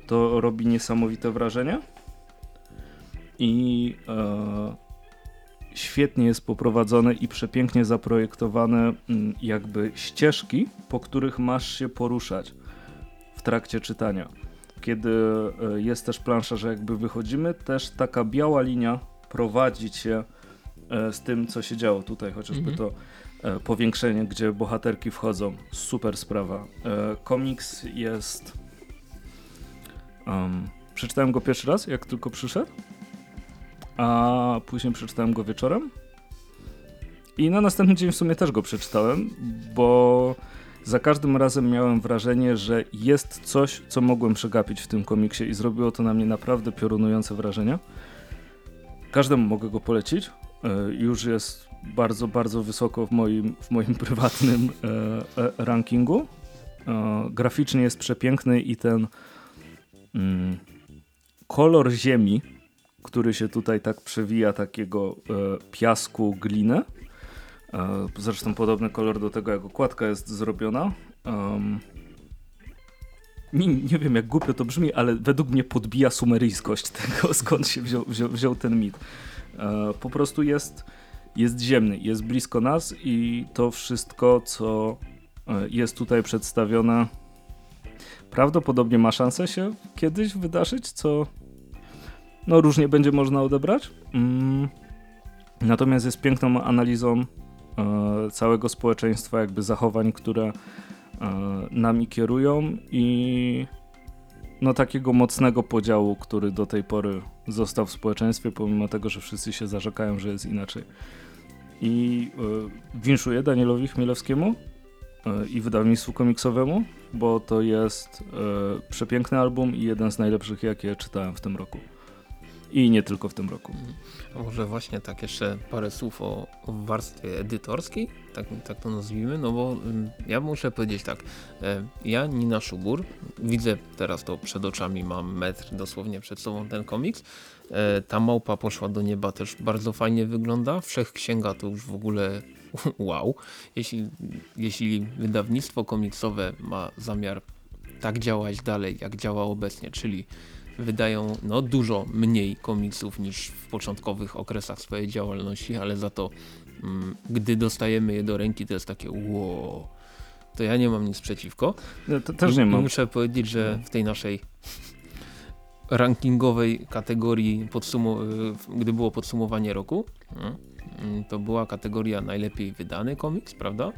To robi niesamowite wrażenie. I e, świetnie jest poprowadzone i przepięknie zaprojektowane mm, jakby ścieżki, po których masz się poruszać w trakcie czytania. Kiedy e, jest też plansza, że jakby wychodzimy, też taka biała linia prowadzi cię e, z tym, co się działo tutaj, chociażby Mhm. to e, powiększenie, gdzie bohaterki wchodzą. Super sprawa. Komiks jest... Um, przeczytałem go pierwszy raz, jak tylko przyszedł, a później przeczytałem go wieczorem. I na następny dzień w sumie też go przeczytałem, bo za każdym razem miałem wrażenie, że jest coś, co mogłem przegapić w tym komiksie i zrobiło to na mnie naprawdę piorunujące wrażenie. Każdemu mogę go polecić. E, już jest bardzo, bardzo wysoko w moim, w moim *laughs* prywatnym e, e, rankingu. Graficznie jest przepiękny i ten mm, kolor ziemi, który się tutaj tak przewija, takiego piasku, gliny, Zresztą podobny kolor do tego, jak okładka jest zrobiona. Um, nie, nie, wiem, jak głupio to brzmi, ale według mnie podbija sumeryjskość *laughs* tego, skąd się wziął, wziął, wziął ten mit. E, po prostu jest, jest ziemny, jest blisko nas i to wszystko, co e, jest tutaj przedstawione, prawdopodobnie ma szansę się kiedyś wydarzyć, co no różnie będzie można odebrać. Mm. Natomiast jest piękną analizą E, całego społeczeństwa, jakby zachowań, które e, nami kierują i no takiego mocnego podziału, który do tej pory został w społeczeństwie, pomimo tego, że wszyscy się zarzekają, że jest inaczej. I y, winszuję Danielowi Chmielewskiemu i wydawnictwu komiksowemu, bo to jest przepiękny album i jeden z najlepszych, jakie czytałem w tym roku. I nie tylko w tym roku. Może właśnie tak jeszcze parę słów o, warstwie edytorskiej, tak, tak to nazwijmy, no bo ja muszę powiedzieć tak, e, ja Nina Szubur, widzę teraz to przed oczami, mam metr dosłownie przed sobą ten komiks, e, ta małpa poszła do nieba też bardzo fajnie wygląda, Wszechksięga to już w ogóle *laughs* wow, jeśli, jeśli wydawnictwo komiksowe ma zamiar tak działać dalej, jak działa obecnie, czyli wydają no, dużo mniej komiksów niż w początkowych okresach swojej działalności, ale za to mm, gdy dostajemy je do ręki to jest takie wow, to ja nie mam nic przeciwko. Ja to też nie mam. Muszę powiedzieć, że w tej naszej rankingowej kategorii, gdy było podsumowanie roku, mm, to była kategoria najlepiej wydany komiks, prawda?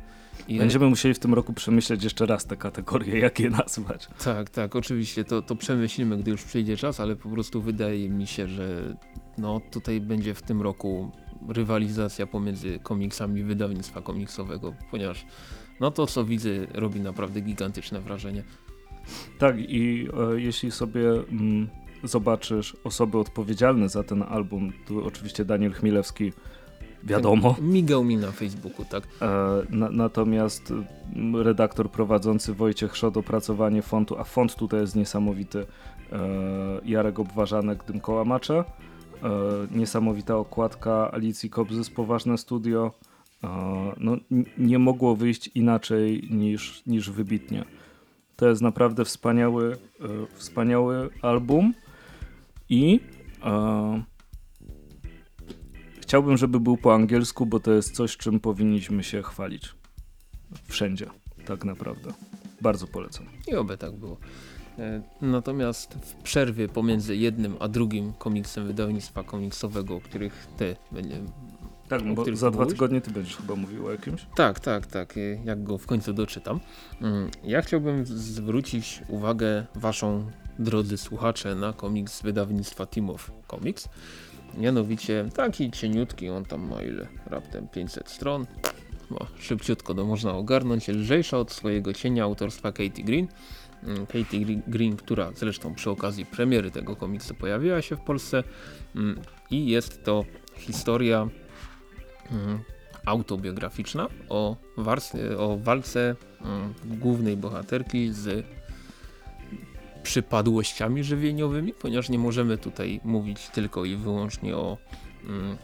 I Będziemy musieli w tym roku przemyśleć jeszcze raz te kategorie, *laughs* jak je nazwać. Tak, tak, oczywiście to, to przemyślimy, gdy już przyjdzie czas, ale po prostu wydaje mi się, że no tutaj będzie w tym roku rywalizacja pomiędzy komiksami wydawnictwa komiksowego, ponieważ no to co widzę robi naprawdę gigantyczne wrażenie. Tak i e, jeśli sobie mm, zobaczysz osoby odpowiedzialne za ten album, tu oczywiście Daniel Chmielewski wiadomo. Tak, migał mi na Facebooku, tak. E, na, natomiast redaktor prowadzący Wojciech Szod opracowanie fontu, a font tutaj jest niesamowity, e, Jarek Obważanek, Dym Kołamacze, e, niesamowita okładka Alicji Kobzy z Poważne Studio, e, no, nie mogło wyjść inaczej niż, niż wybitnie. To jest naprawdę wspaniały, e, wspaniały album i e, Chciałbym, żeby był po angielsku, bo to jest coś, czym powinniśmy się chwalić. Wszędzie, tak naprawdę. Bardzo polecam. I oby tak było. E, natomiast w przerwie pomiędzy jednym a drugim komiksem wydawnictwa komiksowego, o których ty będzie. Tak, no bo za dwa tygodnie ty będziesz chyba mówił o jakimś. Tak, tak, tak. E, jak go w końcu doczytam. Mm, ja chciałbym zwrócić uwagę waszą, drodzy słuchacze, na komiks wydawnictwa Team of Comics. Mianowicie taki cieniutki, on tam ma ile? Raptem 500 stron. No, szybciutko to można ogarnąć. Lżejsza od swojego cienia autorstwa Katie Green. Mm, Katie Green, która zresztą przy okazji premiery tego komiksu pojawiła się w Polsce mm, i jest to historia mm, autobiograficzna o, o walce głównej bohaterki z przypadłościami żywieniowymi, ponieważ nie możemy tutaj mówić tylko i wyłącznie o mm,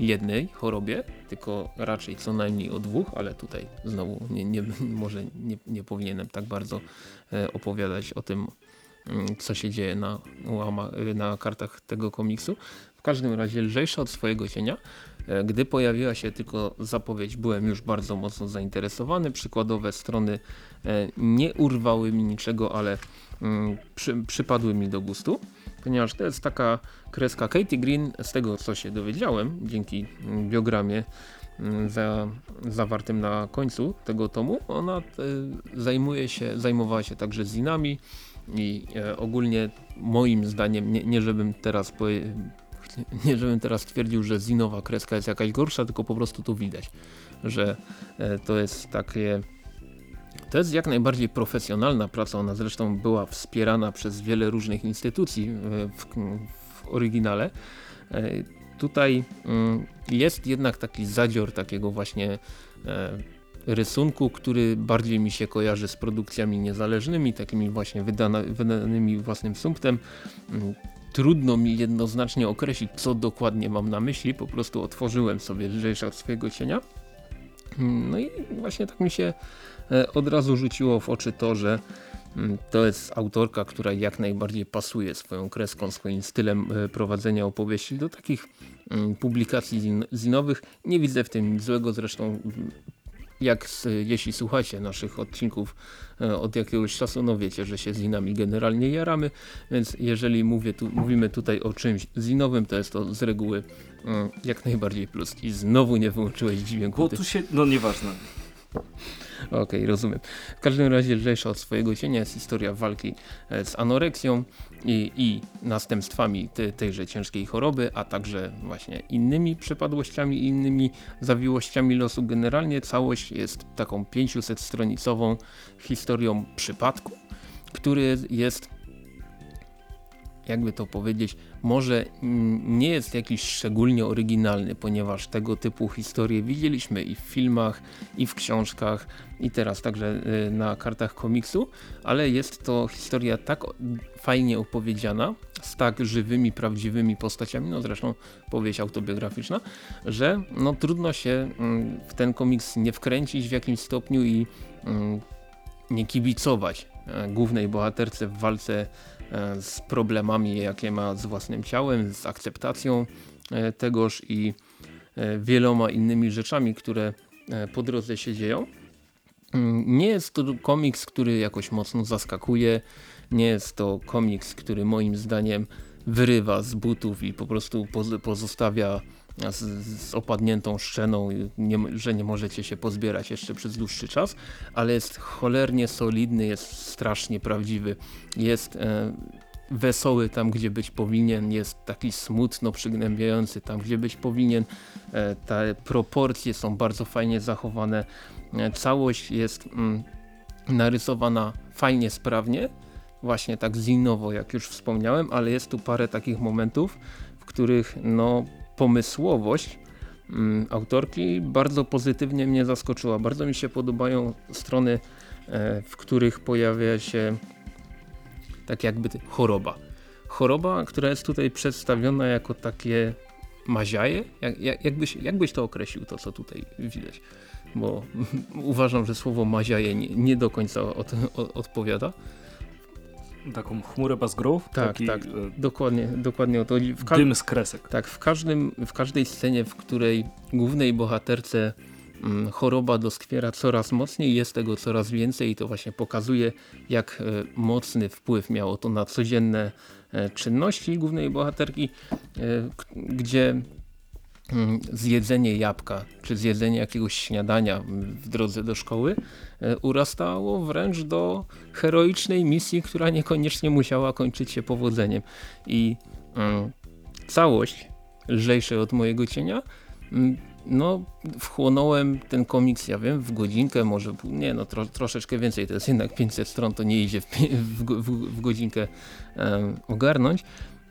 jednej chorobie, tylko raczej co najmniej o dwóch, ale tutaj znowu nie, nie, może nie, nie powinienem tak bardzo e, opowiadać o tym, mm, co się dzieje na, na kartach tego komiksu. W każdym razie lżejsza od swojego cienia. E, gdy pojawiła się tylko zapowiedź, byłem już bardzo mocno zainteresowany. Przykładowe strony nie urwały mi niczego, ale Mm, przy, przypadły mi do gustu, ponieważ to jest taka kreska Katie Green, z tego co się dowiedziałem, dzięki biogramie mm, za, zawartym na końcu tego tomu. Ona zajmuje się, zajmowała się także zinami i ogólnie moim zdaniem, nie, nie żebym teraz *laughs* nie żebym teraz twierdził, że zinowa kreska jest jakaś gorsza, tylko po prostu tu widać, że to jest takie to jest jak najbardziej profesjonalna praca, ona zresztą była wspierana przez wiele różnych instytucji w, w oryginale. E, tutaj mm, jest jednak taki zadzior takiego właśnie e, rysunku, który bardziej mi się kojarzy z produkcjami niezależnymi, takimi właśnie wydana, wydanymi własnym sumptem. Mm, trudno mi jednoznacznie określić, co dokładnie mam na myśli, po prostu otworzyłem sobie lżejsze od swojego cienia. Mm, no i właśnie tak mi się E, od razu rzuciło w oczy to, że mm, to jest autorka, która jak najbardziej pasuje swoją kreską, swoim stylem e, prowadzenia opowieści do takich mm, publikacji zinowych. Nie widzę w tym nic złego, zresztą mm, jak jeśli słuchacie naszych odcinków e, od jakiegoś czasu, no wiecie, że się zinami generalnie jaramy, więc jeżeli mówię tu, mówimy tutaj o czymś zinowym, to jest to z reguły jak najbardziej plus. I znowu nie wyłączyłeś dźwięku. Bo tu się, no nieważne. *laughs* Okej, okay, rozumiem. W każdym razie lżejsza od swojego cienia jest historia walki e, z anoreksją i, i następstwami te, tejże ciężkiej choroby, a także właśnie innymi przypadłościami i innymi zawiłościami losu. Generalnie całość jest taką 500-stronicową historią przypadku, który jest jakby to powiedzieć, może nie jest jakiś szczególnie oryginalny, ponieważ tego typu historie widzieliśmy i w filmach, i w książkach, i teraz także y, na kartach komiksu, ale jest to historia tak fajnie opowiedziana, z tak żywymi, prawdziwymi postaciami, no zresztą powieść autobiograficzna, że no trudno się mm, w ten komiks nie wkręcić w jakimś stopniu i mm, nie kibicować e, głównej bohaterce w walce z problemami, jakie ma z własnym ciałem, z akceptacją e, tegoż i e, wieloma innymi rzeczami, które po drodze się dzieją. Mm, nie jest to komiks, który jakoś mocno zaskakuje, nie jest to komiks, który moim zdaniem wyrywa z butów i po prostu pozostawia z, z opadniętą szczeną, nie, że nie możecie się pozbierać jeszcze przez dłuższy czas, ale jest cholernie solidny, jest strasznie prawdziwy, jest e, wesoły tam, gdzie być powinien, jest taki smutno przygnębiający tam, gdzie być powinien. E, te proporcje są bardzo fajnie zachowane, e, całość jest mm, narysowana fajnie, sprawnie, właśnie tak zinowo, jak już wspomniałem, ale jest tu parę takich momentów, w których no pomysłowość mm, autorki bardzo pozytywnie mnie zaskoczyła. Bardzo mi się podobają strony, e, w których pojawia się tak jakby choroba. Choroba, która jest tutaj przedstawiona jako takie maziaje. Jak, jak, jakbyś, jakbyś to określił, to co tutaj widać? Bo *laughs* uważam, że słowo maziaje nie, nie do końca od, od, odpowiada taką chmurę Basgrove? Tak, taki, tak, e, dokładnie, dokładnie o to. W dym z kresek. Tak, w, każdym, w każdej scenie, w której głównej bohaterce mm, choroba doskwiera coraz mocniej, jest tego coraz więcej i to właśnie pokazuje, jak e, mocny wpływ miało to na codzienne e, czynności głównej bohaterki, gdzie zjedzenie jabłka, czy zjedzenie jakiegoś śniadania w drodze do szkoły e, urastało wręcz do heroicznej misji, która niekoniecznie musiała kończyć się powodzeniem. I mm, całość lżejszej od mojego cienia mm, no wchłonąłem ten komiks, ja wiem, w godzinkę, może nie, no tro, troszeczkę więcej, to jest jednak 500 stron, to nie idzie w, w, w, w godzinkę um, ogarnąć,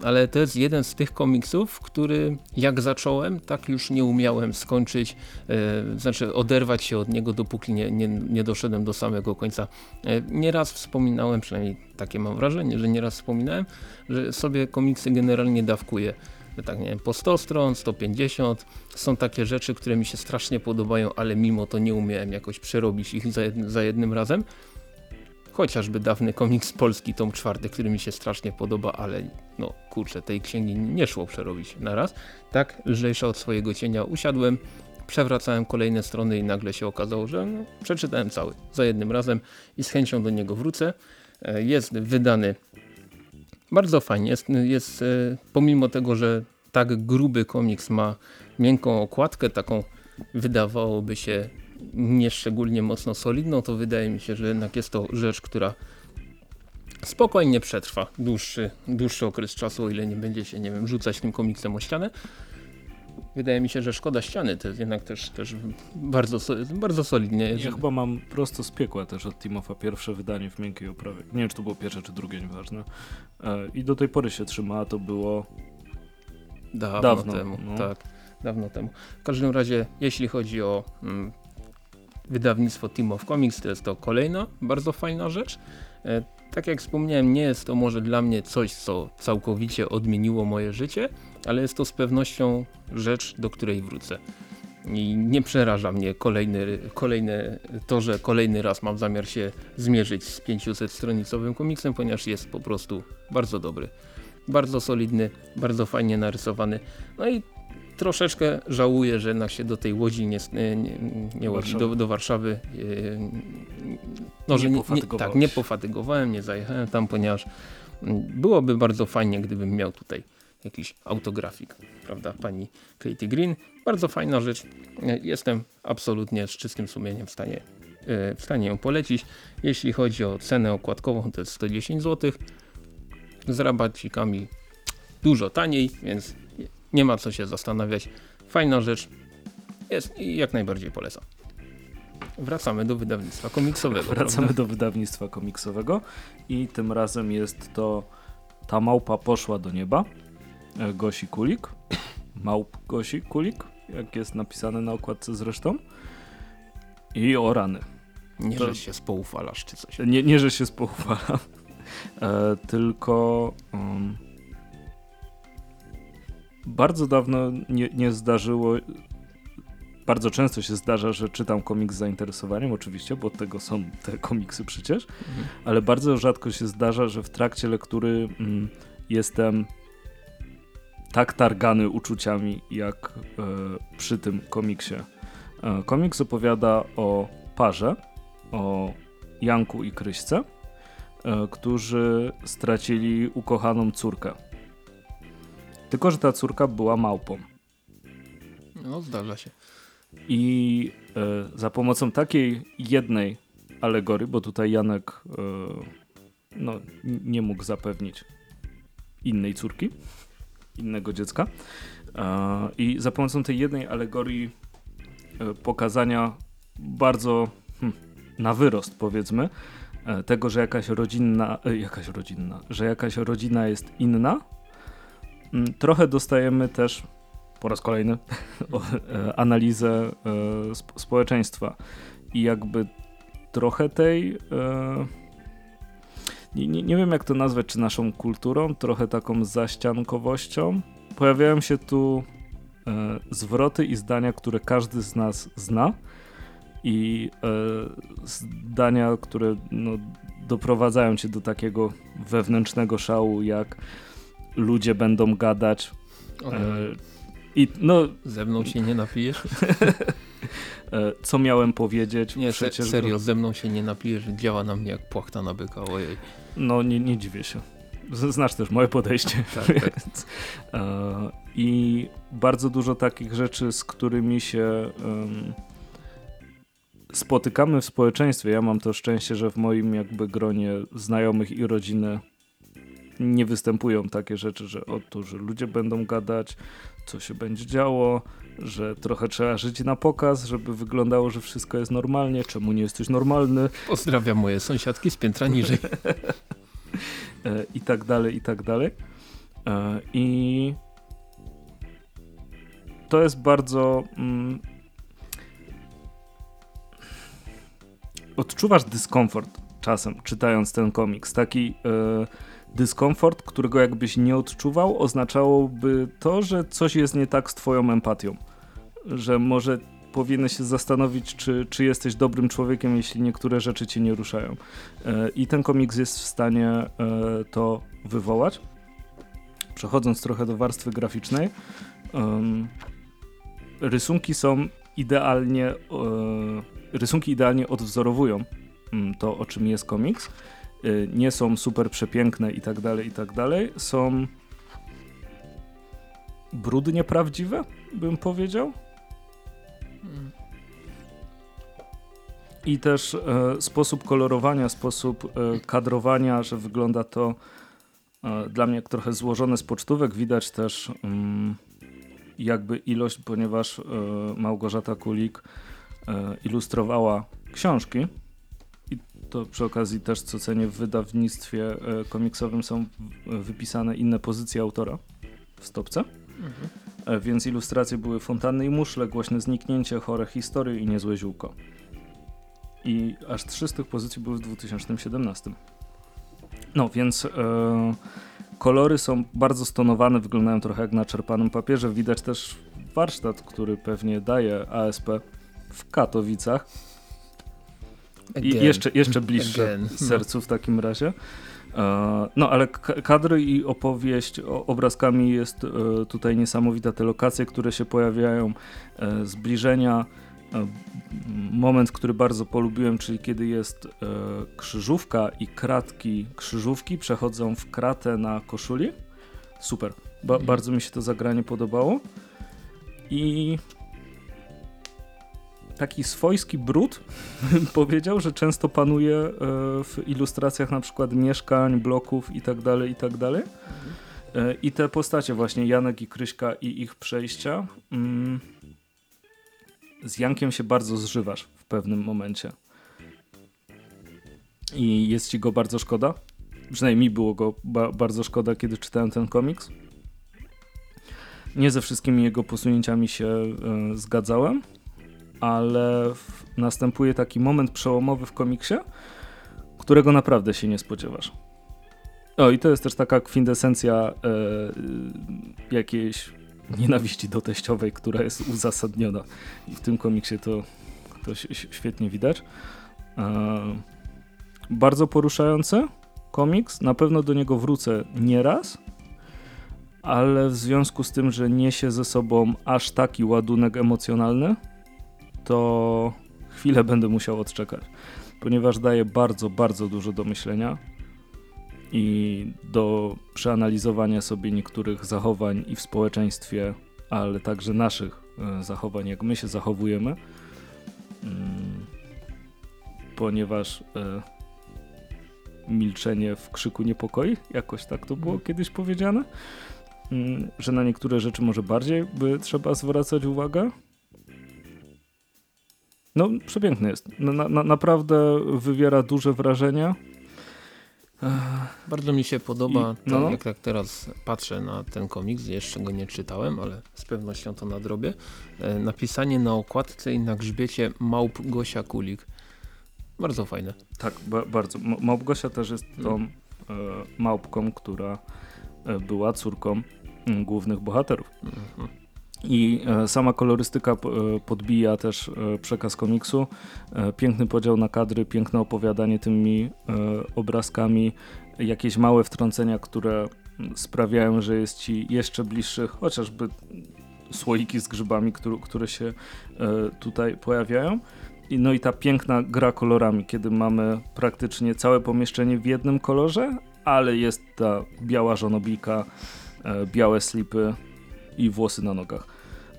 ale to jest jeden z tych komiksów, który jak zacząłem, tak już nie umiałem skończyć, e, znaczy oderwać się od niego, dopóki nie, nie, nie doszedłem do samego końca. E, nieraz wspominałem, przynajmniej takie mam wrażenie, że nieraz wspominałem, że sobie komiksy generalnie dawkuję. Tak, nie wiem, po 100 stron, 150. Są takie rzeczy, które mi się strasznie podobają, ale mimo to nie umiałem jakoś przerobić ich za jednym razem chociażby dawny komiks polski, tom czwarty, który mi się strasznie podoba, ale no kurczę, tej księgi nie szło przerobić na raz. Tak, lżejsza od swojego cienia usiadłem, przewracałem kolejne strony i nagle się okazało, że no, przeczytałem cały za jednym razem i z chęcią do niego wrócę. E, jest wydany bardzo fajnie, jest, jest e, pomimo tego, że tak gruby komiks ma miękką okładkę, taką wydawałoby się nieszczególnie mocno solidną, to wydaje mi się, że jednak jest to rzecz, która spokojnie przetrwa dłuższy, dłuższy okres czasu, o ile nie będzie się, nie wiem, rzucać tym komiksem o ścianę. Wydaje mi się, że szkoda ściany to jest jednak też, też bardzo, bardzo solidnie. Ja chyba mam prosto z piekła też od Timofa pierwsze wydanie w miękkiej oprawie. Nie wiem, czy to było pierwsze, czy drugie, nieważne. E, I do tej pory się trzyma, a to było dawno, dawno temu. No. Tak, dawno temu. W każdym razie, jeśli chodzi o mm, wydawnictwo Team of Comics, to jest to kolejna bardzo fajna rzecz. E, tak jak wspomniałem, nie jest to może dla mnie coś, co całkowicie odmieniło moje życie, ale jest to z pewnością rzecz, do której wrócę. I nie przeraża mnie kolejny, kolejne, to, że kolejny raz mam zamiar się zmierzyć z 500-stronicowym komiksem, ponieważ jest po prostu bardzo dobry. Bardzo solidny, bardzo fajnie narysowany. No i troszeczkę żałuję, że na się do tej Łodzi nie, nie, nie Łodzi, do, do, Warszawy e, no, że nie, nie, tak, nie pofatygowałem, nie zajechałem tam, ponieważ mm, byłoby bardzo fajnie, gdybym miał tutaj jakiś autografik, prawda, pani Katie Green. Bardzo fajna rzecz. Jestem absolutnie z czystym sumieniem w stanie, e, w stanie ją polecić. Jeśli chodzi o cenę okładkową, to jest 110 zł. Z rabacikami dużo taniej, więc nie ma co się zastanawiać. Fajna rzecz jest i jak najbardziej polecam. Wracamy do wydawnictwa komiksowego. Wracamy prawda? do wydawnictwa komiksowego i tym razem jest to Ta małpa poszła do nieba E, Gosi Kulik. Małp Gosi Kulik, jak jest napisane na okładce zresztą. I o rany. Nie, to... że się spoufalasz czy coś. Nie, nie że się spoufalam. E, tylko um, bardzo dawno nie, nie zdarzyło bardzo często się zdarza, że czytam komiks z zainteresowaniem, oczywiście, bo od tego są te komiksy przecież, mhm. ale bardzo rzadko się zdarza, że w trakcie lektury mm, jestem tak targany uczuciami jak e, przy tym komiksie. E, komiks opowiada o parze, o Janku i Kryśce, e, którzy stracili ukochaną córkę. Tylko, że ta córka była małpą. No, zdarza się. I e, za pomocą takiej jednej alegorii, bo tutaj Janek e, no, nie mógł zapewnić innej córki, innego dziecka. E, I za pomocą tej jednej alegorii pokazania bardzo hmm, na wyrost powiedzmy tego, że jakaś rodzinna, jakaś rodzinna, że jakaś rodzina jest inna, trochę dostajemy też po raz kolejny *laughs* analizę społeczeństwa i jakby trochę tej nie, nie, nie wiem jak to nazwać, czy naszą kulturą, trochę taką zaściankowością. Pojawiają się tu e, zwroty i zdania, które każdy z nas zna i e, zdania, które no, doprowadzają cię do takiego wewnętrznego szału, jak ludzie będą gadać. E, I no, ze mną się nie napijesz? E, co miałem powiedzieć. Nie, Przecież serio, ze mną się nie napijesz, działa na mnie jak płachta na byka, ojej. No nie, nie dziwię się. Znasz też moje podejście. *laughs* Tak, tak. Więc, e, I bardzo dużo takich rzeczy, z którymi się um, spotykamy w społeczeństwie. Ja mam to szczęście, że w moim jakby gronie znajomych i rodziny nie występują takie rzeczy, że otóż ludzie będą gadać, co się będzie działo, że trochę trzeba żyć na pokaz, żeby wyglądało, że wszystko jest normalnie, czemu nie jesteś normalny. Pozdrawiam moje sąsiadki z piętra niżej. *laughs* E, I tak dalej, i tak dalej. E, I to jest bardzo... Mm, odczuwasz dyskomfort czasem, czytając ten komiks. Taki... Yy, dyskomfort, którego jakbyś nie odczuwał, oznaczałoby to, że coś jest nie tak z twoją empatią. Że może powinieneś się zastanowić, czy, czy jesteś dobrym człowiekiem, jeśli niektóre rzeczy cię nie ruszają. E, I ten komiks jest w stanie e, to wywołać. Przechodząc trochę do warstwy graficznej, rysunki są idealnie, e, rysunki idealnie odwzorowują mm, to, o czym jest komiks. Y, nie są super przepiękne i tak dalej, i tak dalej. Są brudnie prawdziwe, bym powiedział. I też e, sposób kolorowania, sposób e, kadrowania, że wygląda to e, dla mnie trochę złożone z pocztówek. Widać też mm, jakby ilość, ponieważ e, Małgorzata Kulik e, ilustrowała książki. To przy okazji też, co cenię, w wydawnictwie e, komiksowym są w- wypisane inne pozycje autora w stopce. E, Więc ilustracje były fontanny i muszle, głośne zniknięcie, chore historie i niezłe ziółko. I aż trzy z tych pozycji były w 2017. No więc e, kolory są bardzo stonowane, wyglądają trochę jak na czerpanym papierze. Widać też warsztat, który pewnie daje ASP w Katowicach. I jeszcze, jeszcze bliższe Again. sercu w takim razie. E, No, ale kadry i opowieść obrazkami jest e, tutaj niesamowita. Te lokacje, które się pojawiają, e, zbliżenia. Moment, który bardzo polubiłem, czyli kiedy jest krzyżówka i kratki krzyżówki przechodzą w kratę na koszuli. Super. Ba- Mhm. Bardzo mi się to zagranie podobało. I taki swojski brud powiedział, że często panuje e, w ilustracjach na przykład mieszkań, bloków i tak dalej, i tak. E, I te postacie właśnie, Janek i Kryśka i ich przejścia, mm, z Jankiem się bardzo zżywasz w pewnym momencie. I jest ci go bardzo szkoda. Przynajmniej mi było go ba bardzo szkoda, kiedy czytałem ten komiks. Nie ze wszystkimi jego posunięciami się e, zgadzałem, ale następuje taki moment przełomowy w komiksie, którego naprawdę się nie spodziewasz. O, i to jest też taka kwintesencja e, jakiejś nienawiści do teściowej, która jest uzasadniona. I w tym komiksie to, to świetnie widać. E, bardzo poruszający komiks. Na pewno do niego wrócę nieraz, ale w związku z tym, że niesie ze sobą aż taki ładunek emocjonalny, to chwilę będę musiał odczekać, ponieważ daje bardzo, bardzo dużo do myślenia i do przeanalizowania sobie niektórych zachowań i w społeczeństwie, ale także naszych e, zachowań, jak my się zachowujemy. Mm, Ponieważ e, milczenie w krzyku niepokoi, jakoś tak to było kiedyś powiedziane, mm, że na niektóre rzeczy może bardziej by trzeba zwracać uwagę. No, przepiękny jest. Na, na, naprawdę wywiera duże wrażenie. Bardzo mi się podoba, I- to, no. jak tak teraz patrzę na ten komiks, jeszcze go nie czytałem, ale z pewnością to nadrobię. E, napisanie na okładce i na grzbiecie Małp Gosia Kulik. Bardzo fajne. Tak, ba bardzo. M- Małgosia też jest tą Mm. e, małpką, która e, była córką mm, głównych bohaterów. Mhm. I e, sama kolorystyka e, podbija też e, przekaz komiksu. Piękny podział na kadry, piękne opowiadanie tymi obrazkami, jakieś małe wtrącenia, które sprawiają, że jest ci jeszcze bliższy, chociażby słoiki z grzybami, które, się tutaj pojawiają. No i ta piękna gra kolorami, kiedy mamy praktycznie całe pomieszczenie w jednym kolorze, ale jest ta biała żonobijka, białe slipy i włosy na nogach.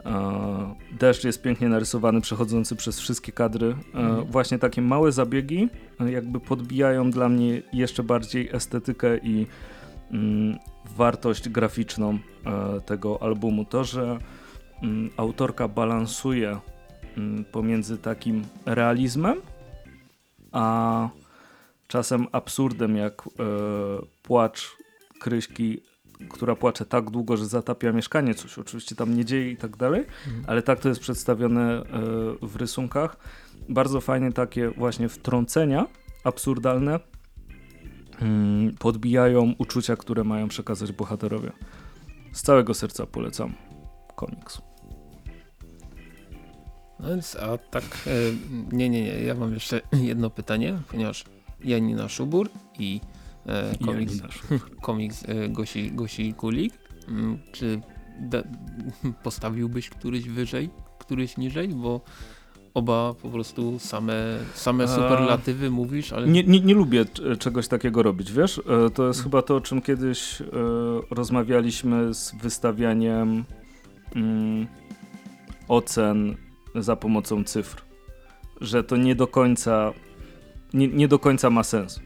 E, deszcz jest pięknie narysowany, przechodzący przez wszystkie kadry. E, Mhm. Właśnie takie małe zabiegi e, jakby podbijają dla mnie jeszcze bardziej estetykę i mm, wartość graficzną tego albumu. To, że mm, autorka balansuje mm, pomiędzy takim realizmem, a czasem absurdem, jak płacz Kryśki, która płacze tak długo, że zatapia mieszkanie, coś oczywiście tam nie dzieje i tak dalej, Mhm. ale tak to jest przedstawione e, w rysunkach. Bardzo fajnie takie właśnie wtrącenia absurdalne mm, podbijają uczucia, które mają przekazać bohaterowie. Z całego serca polecam komiks. No więc, a tak, e, nie, nie, nie, ja mam jeszcze *laughs* jedno pytanie, ponieważ Janina Szubur i komiks, Janina *laughs* komiks e, Gosi, Gosi Kulik, mm, czy da, *laughs* postawiłbyś któryś wyżej, któryś niżej, bo oba po prostu same, same superlatywy mówisz, ale Nie, nie, nie lubię czegoś takiego robić, wiesz? E, To jest chyba to, o czym kiedyś e, rozmawialiśmy z wystawianiem mm, ocen za pomocą cyfr. Że to nie do końca nie, nie do końca ma sens.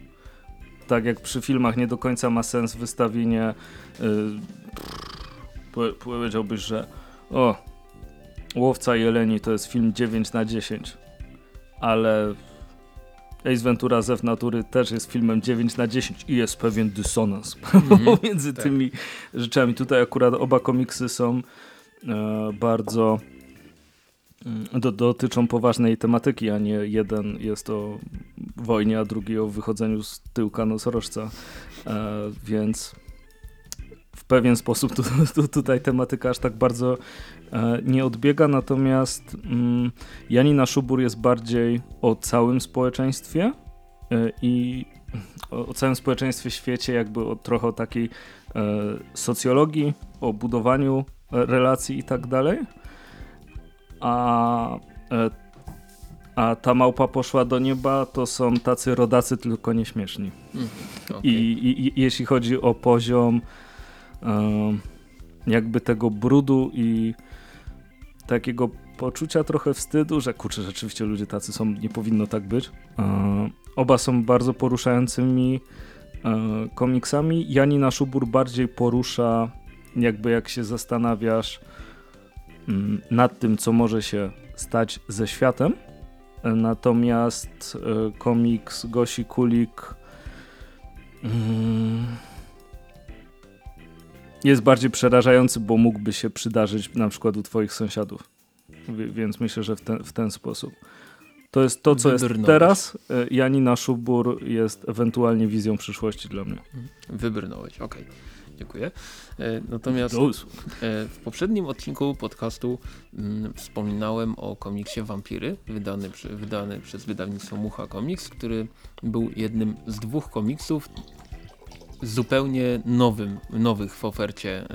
Tak jak przy filmach nie do końca ma sens wystawienie yy, powiedziałbyś, że o, Łowca Jeleni to jest film 9 na 10, ale Ace Ventura Zew Natury też jest filmem 9 na 10 i jest pewien dysonans *laughs* mm pomiędzy tak. tymi rzeczami. Tutaj akurat oba komiksy są e, bardzo do, dotyczą poważnej tematyki, a nie jeden jest o wojnie, a drugi o wychodzeniu z tyłka nosorożca, e, więc w pewien sposób tu, *laughs* tu, tutaj tematyka aż tak bardzo e, nie odbiega, natomiast mm, Janina Szubur jest bardziej o całym społeczeństwie e, i o, o, całym społeczeństwie świecie, jakby o, trochę o takiej e, socjologii, o budowaniu e, relacji i tak dalej. A, e, a ta małpa poszła do nieba, to są tacy rodacy, tylko nieśmieszni. Mm, okay. I, i, I jeśli chodzi o poziom jakby tego brudu i takiego poczucia trochę wstydu, że kurczę, rzeczywiście ludzie tacy są, nie powinno tak być. Oba są bardzo poruszającymi e, komiksami. Janina Szubur bardziej porusza, jakby jak się zastanawiasz nad tym, co może się stać ze światem. Natomiast e, komiks Gosi Kulik mm, jest bardziej przerażający, bo mógłby się przydarzyć na przykład u twoich sąsiadów. Więc myślę, że w ten, w ten sposób. To jest to, co Wybrnąłeś. jest teraz. E, Janina Szubur jest ewentualnie wizją przyszłości dla mnie. Wybrnąłeś, okej. Okay. Dziękuję. E, natomiast e, w poprzednim odcinku podcastu mm, wspominałem o komiksie Wampiry, wydany, wydany przez wydawnictwo Mucha Comics, który był jednym z dwóch komiksów zupełnie nowym, nowych w ofercie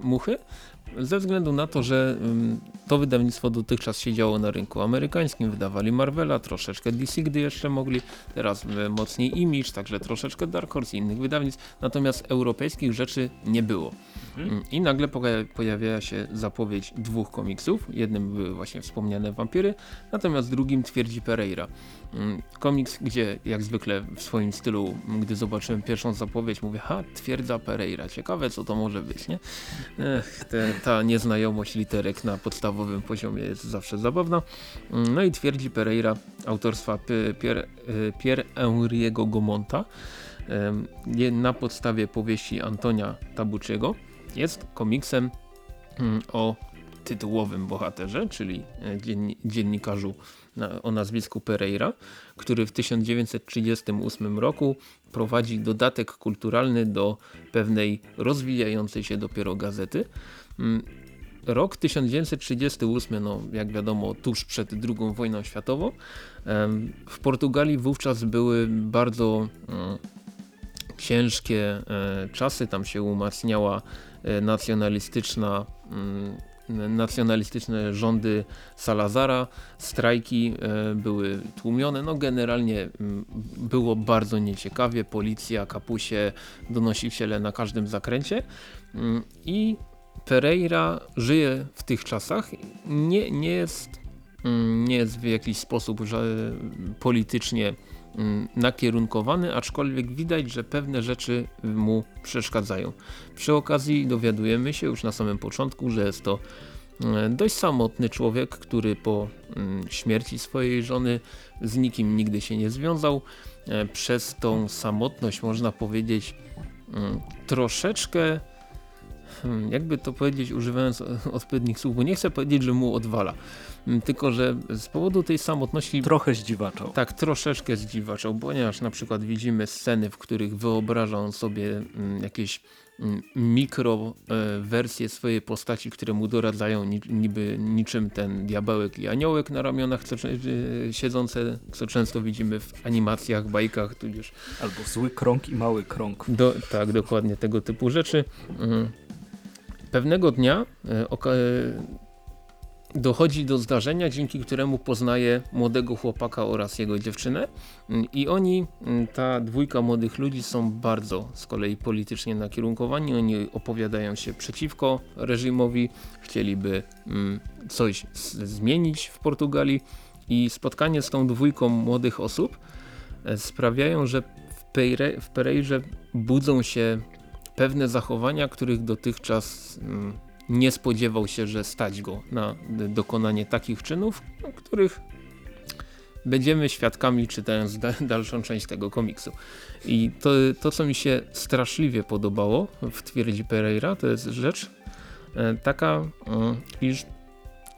muchy, ze względu na to, że to wydawnictwo dotychczas siedziało na rynku amerykańskim, wydawali Marvela, troszeczkę DC, gdy jeszcze mogli, teraz mocniej Image, także troszeczkę Dark Horse i innych wydawnictw, natomiast europejskich rzeczy nie było. Mhm. I nagle pojawia się zapowiedź dwóch komiksów, jednym były właśnie wspomniane Wampiry, natomiast drugim twierdzi Pereira. Mm, komiks, gdzie jak zwykle w swoim stylu, gdy zobaczyłem pierwszą zapowiedź, mówię, ha, twierdza Pereira, ciekawe co to może być, nie? Ech, te, ta nieznajomość literek na podstawowym poziomie jest zawsze zabawna. Mm, no i twierdzi Pereira autorstwa Pierre, Pierre Henriego Gomonta na podstawie powieści Antonia Tabucciego jest komiksem mm, o tytułowym bohaterze, czyli e, dziennikarzu o nazwisku Pereira, który w 1938 roku prowadzi dodatek kulturalny do pewnej rozwijającej się dopiero gazety. Mm, rok 1938, no jak wiadomo tuż przed II wojną światową. W Portugalii wówczas były bardzo mm, ciężkie e, czasy, tam się umacniała e, nacjonalistyczna mm, nacjonalistyczne rządy Salazara, strajki e, były tłumione, no generalnie było bardzo nieciekawie, policja, kapusie, donosiciele na każdym zakręcie. I Pereira żyje w tych czasach, nie, nie, jest, mm, nie jest w jakiś sposób że politycznie Mm, nakierunkowany, aczkolwiek widać, że pewne rzeczy mu przeszkadzają. Przy okazji dowiadujemy się już na samym początku, że jest to mm, dość samotny człowiek, który po mm, śmierci swojej żony z nikim nigdy się nie związał. E, przez tą samotność można powiedzieć troszeczkę jakby to powiedzieć używając odpowiednich słów, bo nie chcę powiedzieć, że mu odwala. Mm, tylko że z powodu tej samotności... Trochę zdziwaczał. Tak, troszeczkę zdziwaczał, ponieważ na przykład widzimy sceny, w których wyobraża on sobie mm, jakieś mikro e, wersje swojej postaci, które mu doradzają niby niczym ten diabełek i aniołek na ramionach co, e, siedzące, co często widzimy w animacjach, bajkach, tudzież... Albo zły krąg i mały krąg. Do, tak, dokładnie tego typu rzeczy. Pewnego dnia e, dochodzi do zdarzenia, dzięki któremu poznaje młodego chłopaka oraz jego dziewczynę. Mm, i oni, mm, ta dwójka młodych ludzi są bardzo z kolei politycznie nakierunkowani, oni opowiadają się przeciwko reżimowi, chcieliby mm, coś zmienić w Portugalii. I spotkanie z tą dwójką młodych osób e, sprawiają, że w, w Pereirze budzą się pewne zachowania, których dotychczas nie spodziewał się, że stać go na dokonanie takich czynów, których będziemy świadkami czytając *laughs* dalszą część tego komiksu. I to, to co mi się straszliwie podobało w twierdzi Pereira, to jest rzecz e, taka, mm, iż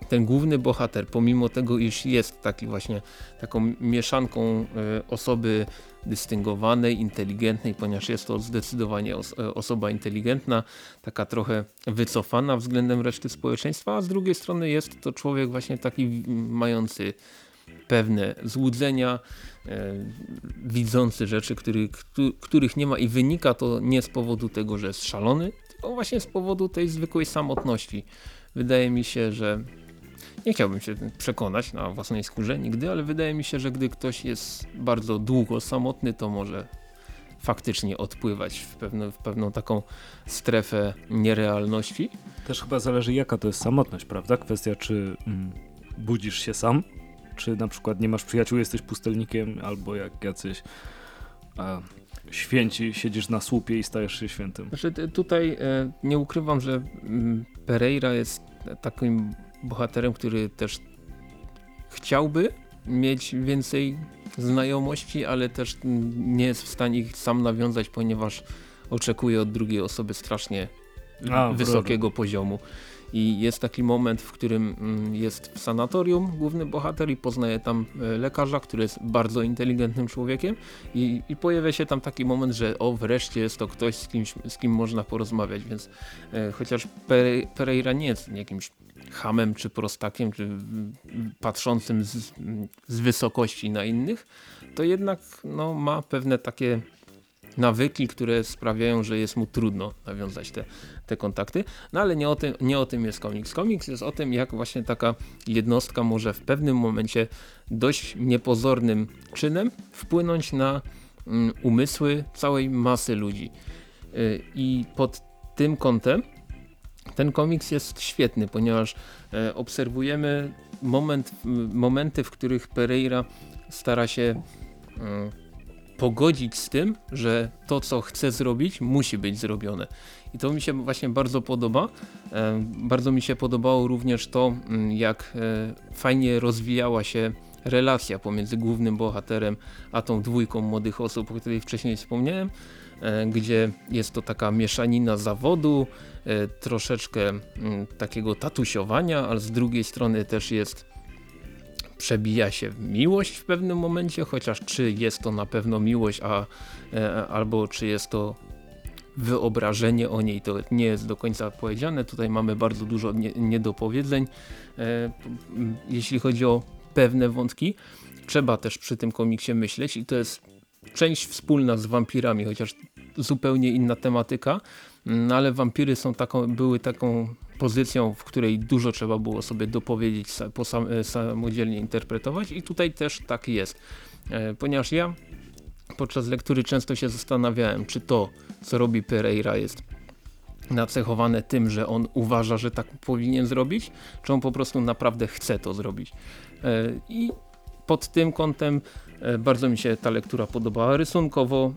ten główny bohater, pomimo tego, iż jest taki właśnie taką mieszanką e, osoby dystyngowanej, inteligentnej, ponieważ jest to zdecydowanie os e, osoba inteligentna, taka trochę wycofana względem reszty społeczeństwa, a z drugiej strony jest to człowiek właśnie taki mający pewne złudzenia, e, widzący rzeczy, który, których nie ma i wynika to nie z powodu tego, że jest szalony, tylko właśnie z powodu tej zwykłej samotności. Wydaje mi się, że nie chciałbym się przekonać na własnej skórze nigdy, ale wydaje mi się, że gdy ktoś jest bardzo długo samotny, to może faktycznie odpływać w, pewne, w pewną taką strefę nierealności. Też chyba zależy jaka to jest samotność, prawda? Kwestia czy mm, budzisz się sam, czy na przykład nie masz przyjaciół, jesteś pustelnikiem, albo jak jacyś a, święci, siedzisz na słupie i stajesz się świętym. Znaczy, tutaj e, nie ukrywam, że mm, Pereira jest takim bohaterem, który też chciałby mieć więcej znajomości, ale też nie jest w stanie ich sam nawiązać, ponieważ oczekuje od drugiej osoby strasznie A, wysokiego poziomu. I jest taki moment, w którym mm, jest w sanatorium główny bohater i poznaje tam e, lekarza, który jest bardzo inteligentnym człowiekiem. I, i pojawia się tam taki moment, że o wreszcie jest to ktoś, z, kimś, z kim można porozmawiać, więc e, chociaż Pereira nie jest jakimś hamem czy prostakiem, czy patrzącym z, z wysokości na innych, to jednak no, ma pewne takie nawyki, które sprawiają, że jest mu trudno nawiązać te, te kontakty. No ale nie o, tym, nie o tym jest komiks. Komiks jest o tym, jak właśnie taka jednostka może w pewnym momencie dość niepozornym czynem wpłynąć na mm, umysły całej masy ludzi. Yy, I pod tym kątem ten komiks jest świetny, ponieważ e, obserwujemy moment, momenty, w których Pereira stara się e, pogodzić z tym, że to co chce zrobić musi być zrobione. I to mi się właśnie bardzo podoba. E, bardzo mi się podobało również to, jak fajnie rozwijała się relacja pomiędzy głównym bohaterem a tą dwójką młodych osób, o której wcześniej wspomniałem, gdzie jest to taka mieszanina zawodu, E, troszeczkę mm, takiego tatusiowania, ale z drugiej strony też jest przebija się miłość w pewnym momencie, chociaż czy jest to na pewno miłość, a, e, albo czy jest to wyobrażenie o niej, to nie jest do końca powiedziane. Tutaj mamy bardzo dużo nie, niedopowiedzeń. E, jeśli chodzi o pewne wątki, trzeba też przy tym komiksie myśleć i to jest część wspólna z wampirami, chociaż zupełnie inna tematyka, no ale wampiry są taką, były taką pozycją, w której dużo trzeba było sobie dopowiedzieć, sam, e, samodzielnie interpretować i tutaj też tak jest. E, ponieważ ja podczas lektury często się zastanawiałem, czy to, co robi Pereira jest nacechowane tym, że on uważa, że tak powinien zrobić, czy on po prostu naprawdę chce to zrobić. E, I pod tym kątem bardzo mi się ta lektura podobała. Rysunkowo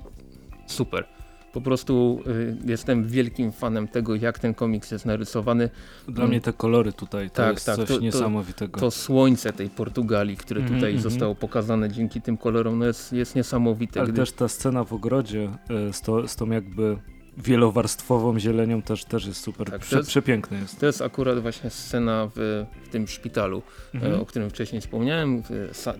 super. Po prostu y, jestem wielkim fanem tego, jak ten komiks jest narysowany. Dla mnie te kolory tutaj to tak, jest tak, coś to, niesamowitego. To słońce tej Portugalii, które -hmm, tutaj mm -hmm. zostało pokazane dzięki tym kolorom, no jest, jest niesamowite. Ale gdy... też ta scena w ogrodzie y, z, to, z tą jakby wielowarstwową zielenią też, też jest super, tak, Prze jest, przepiękny jest. To jest akurat właśnie scena w, w tym szpitalu, mhm. o którym wcześniej wspomniałem,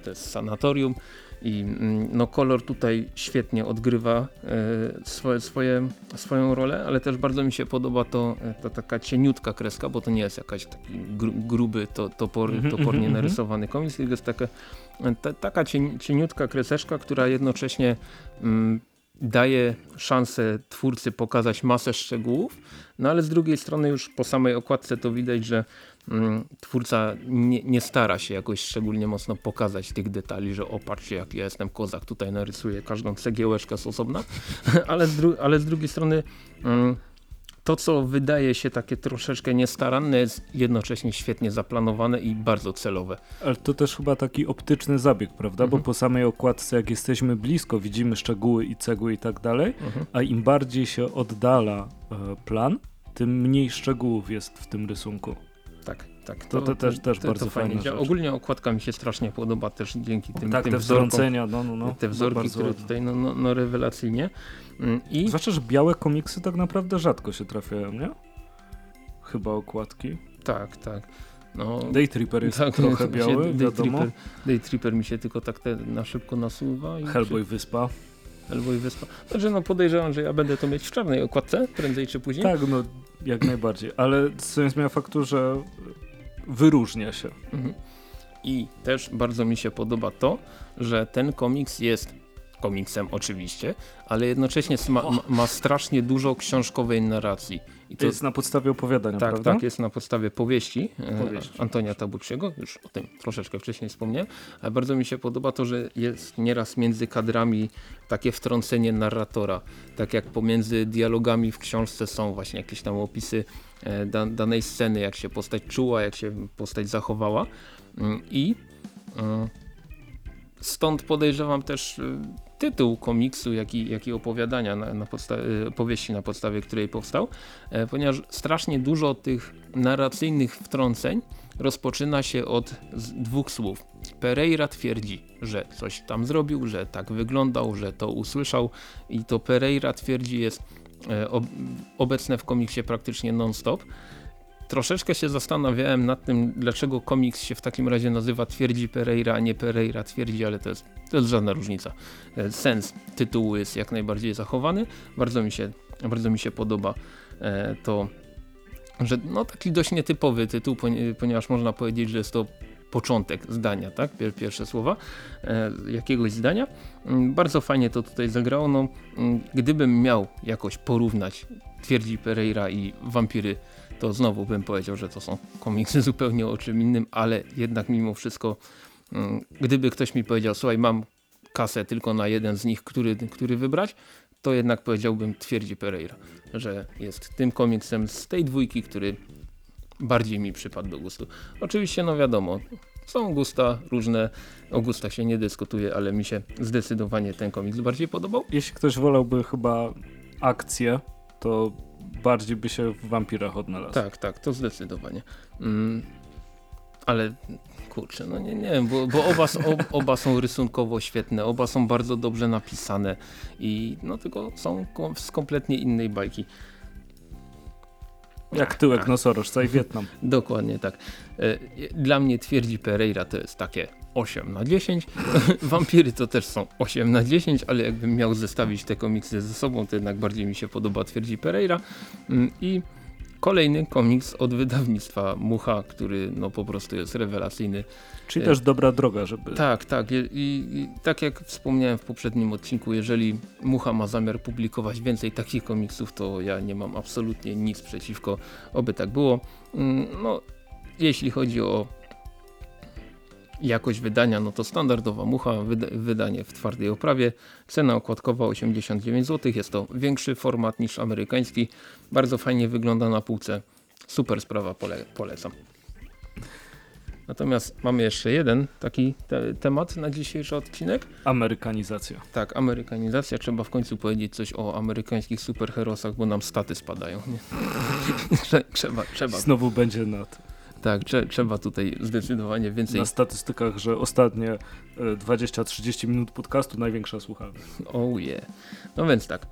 to jest sanatorium i mm, no, kolor tutaj świetnie odgrywa e, swoje, swoje, swoją rolę, ale też bardzo mi się podoba to, e, ta taka cieniutka kreska, bo to nie jest jakaś taki gru, gruby, to, topor, mm -hmm, topornie -hmm. narysowany komiks, tylko jest taka, ta, taka cieniutka kreseczka, która jednocześnie mm, daje szansę twórcy pokazać masę szczegółów, no ale z drugiej strony już po samej okładce to widać, że twórca nie, nie, stara się jakoś szczególnie mocno pokazać tych detali, że opatrzcie jak ja jestem kozak, tutaj narysuję każdą cegiełeczkę z osobna, *laughs* ale, z ale z drugiej strony mm, to, co wydaje się takie troszeczkę niestaranne, jest jednocześnie świetnie zaplanowane i bardzo celowe. Ale to też chyba taki optyczny zabieg, prawda? Mhm. Bo po samej okładce, jak jesteśmy blisko, widzimy szczegóły i cegły i tak dalej, mhm. a im bardziej się oddala e, plan, tym mniej szczegółów jest w tym rysunku. Tak, tak. To, to, to też, też to, bardzo to fajnie. Rzecz. Ogólnie okładka mi się strasznie podoba też dzięki tym, tak, tym te wzorkom. No, no, no, te wzorki, które tutaj no, no, no rewelacyjnie. Mm, I... Zwłaszcza, że białe komiksy tak naprawdę rzadko się trafiają, nie? Chyba okładki. Tak, tak. No, Daytripper jest tak, trochę *laughs* biały, Day wiadomo. Tripper, Daytripper mi się tylko tak te, na szybko nasuwa. Hellboy się... Wyspa. Hellboy Wyspa. Znaczy no podejrzewam, że ja będę to mieć w czarnej okładce, prędzej czy później. Tak, no jak najbardziej, ale co zmienia faktu, że wyróżnia się. Mhm. I też bardzo mi się podoba to, że ten komiks jest komiksem oczywiście, ale jednocześnie ma, ma, strasznie dużo książkowej narracji. I to jest na podstawie opowiadania, tak, prawda? Tak, jest na podstawie powieści, e, powieści. Antonia Tabucciego, już o tym troszeczkę wcześniej wspomniałem, ale bardzo mi się podoba to, że jest nieraz między kadrami takie wtrącenie narratora, tak jak pomiędzy dialogami w książce są właśnie jakieś tam opisy e, danej sceny, jak się postać czuła, jak się postać zachowała mm, i mm, stąd podejrzewam też tytuł komiksu, jak i, jak i opowiadania na, na y, powieści, na podstawie której powstał, e, ponieważ strasznie dużo tych narracyjnych wtrąceń rozpoczyna się od dwóch słów. Pereira twierdzi, że coś tam zrobił, że tak wyglądał, że to usłyszał i to Pereira twierdzi jest e, obecne w komiksie praktycznie non-stop. Troszeczkę się zastanawiałem nad tym, dlaczego komiks się w takim razie nazywa Twierdzi Pereira, a nie Pereira Twierdzi, ale to jest, to jest żadna różnica. E, sens tytułu jest jak najbardziej zachowany. Bardzo mi się, bardzo mi się podoba e, to, że no taki dość nietypowy tytuł, ponieważ można powiedzieć, że jest to początek zdania, tak? Pierwsze słowa e, jakiegoś zdania. Mm, bardzo fajnie to tutaj zagrało. No, mm, gdybym miał jakoś porównać Twierdzi Pereira i Wampiry to znowu bym powiedział, że to są komiksy *laughs* zupełnie o czym innym, ale jednak mimo wszystko, mm, gdyby ktoś mi powiedział, słuchaj, mam kasę tylko na jeden z nich, który, który wybrać, to jednak powiedziałbym, twierdzi Pereira, że jest tym komiksem z tej dwójki, który bardziej mi przypadł do gustu. Oczywiście, no wiadomo, są gusta różne, o gustach się nie dyskutuje, ale mi się zdecydowanie ten komiks bardziej podobał. Jeśli ktoś wolałby chyba akcję, to bardziej by się w wampirach odnalazł. Tak, tak, to zdecydowanie. Mm, ale kurczę, no nie, nie wiem, bo, bo oba, ob, oba są rysunkowo świetne, oba są bardzo dobrze napisane i no tylko są z kompletnie innej bajki. Jak tyłek nosorożca i Wietnam. *laughs* Dokładnie tak. E, dla mnie twierdzi Pereira to jest takie 8 na 10. *laughs* Wampiry to też są 8 na 10, ale jakbym miał zestawić te komiksy ze sobą, to jednak bardziej mi się podoba twierdzi Pereira. Mm, I kolejny komiks od wydawnictwa Mucha, który no po prostu jest rewelacyjny. Czyli też dobra droga, żeby... Tak, tak. I, i, tak jak wspomniałem w poprzednim odcinku, jeżeli Mucha ma zamiar publikować więcej takich komiksów, to ja nie mam absolutnie nic przeciwko, oby tak było. Mm, no, jeśli chodzi o jakość wydania, no to standardowa mucha, wydanie w twardej oprawie, cena okładkowa 89 zł, jest to większy format niż amerykański, bardzo fajnie wygląda na półce, super sprawa, pole polecam. Natomiast mamy jeszcze jeden taki te temat na dzisiejszy odcinek. Amerykanizacja. Tak, amerykanizacja. Trzeba w końcu powiedzieć coś o amerykańskich superherosach, bo nam staty spadają. *laughs* trzeba, trzeba. Znowu będzie nad. Tak, trze trzeba tutaj zdecydowanie więcej. Na statystykach, że ostatnie 20-30 e, minut podcastu największa słuchalność. Oh yeah. No więc tak.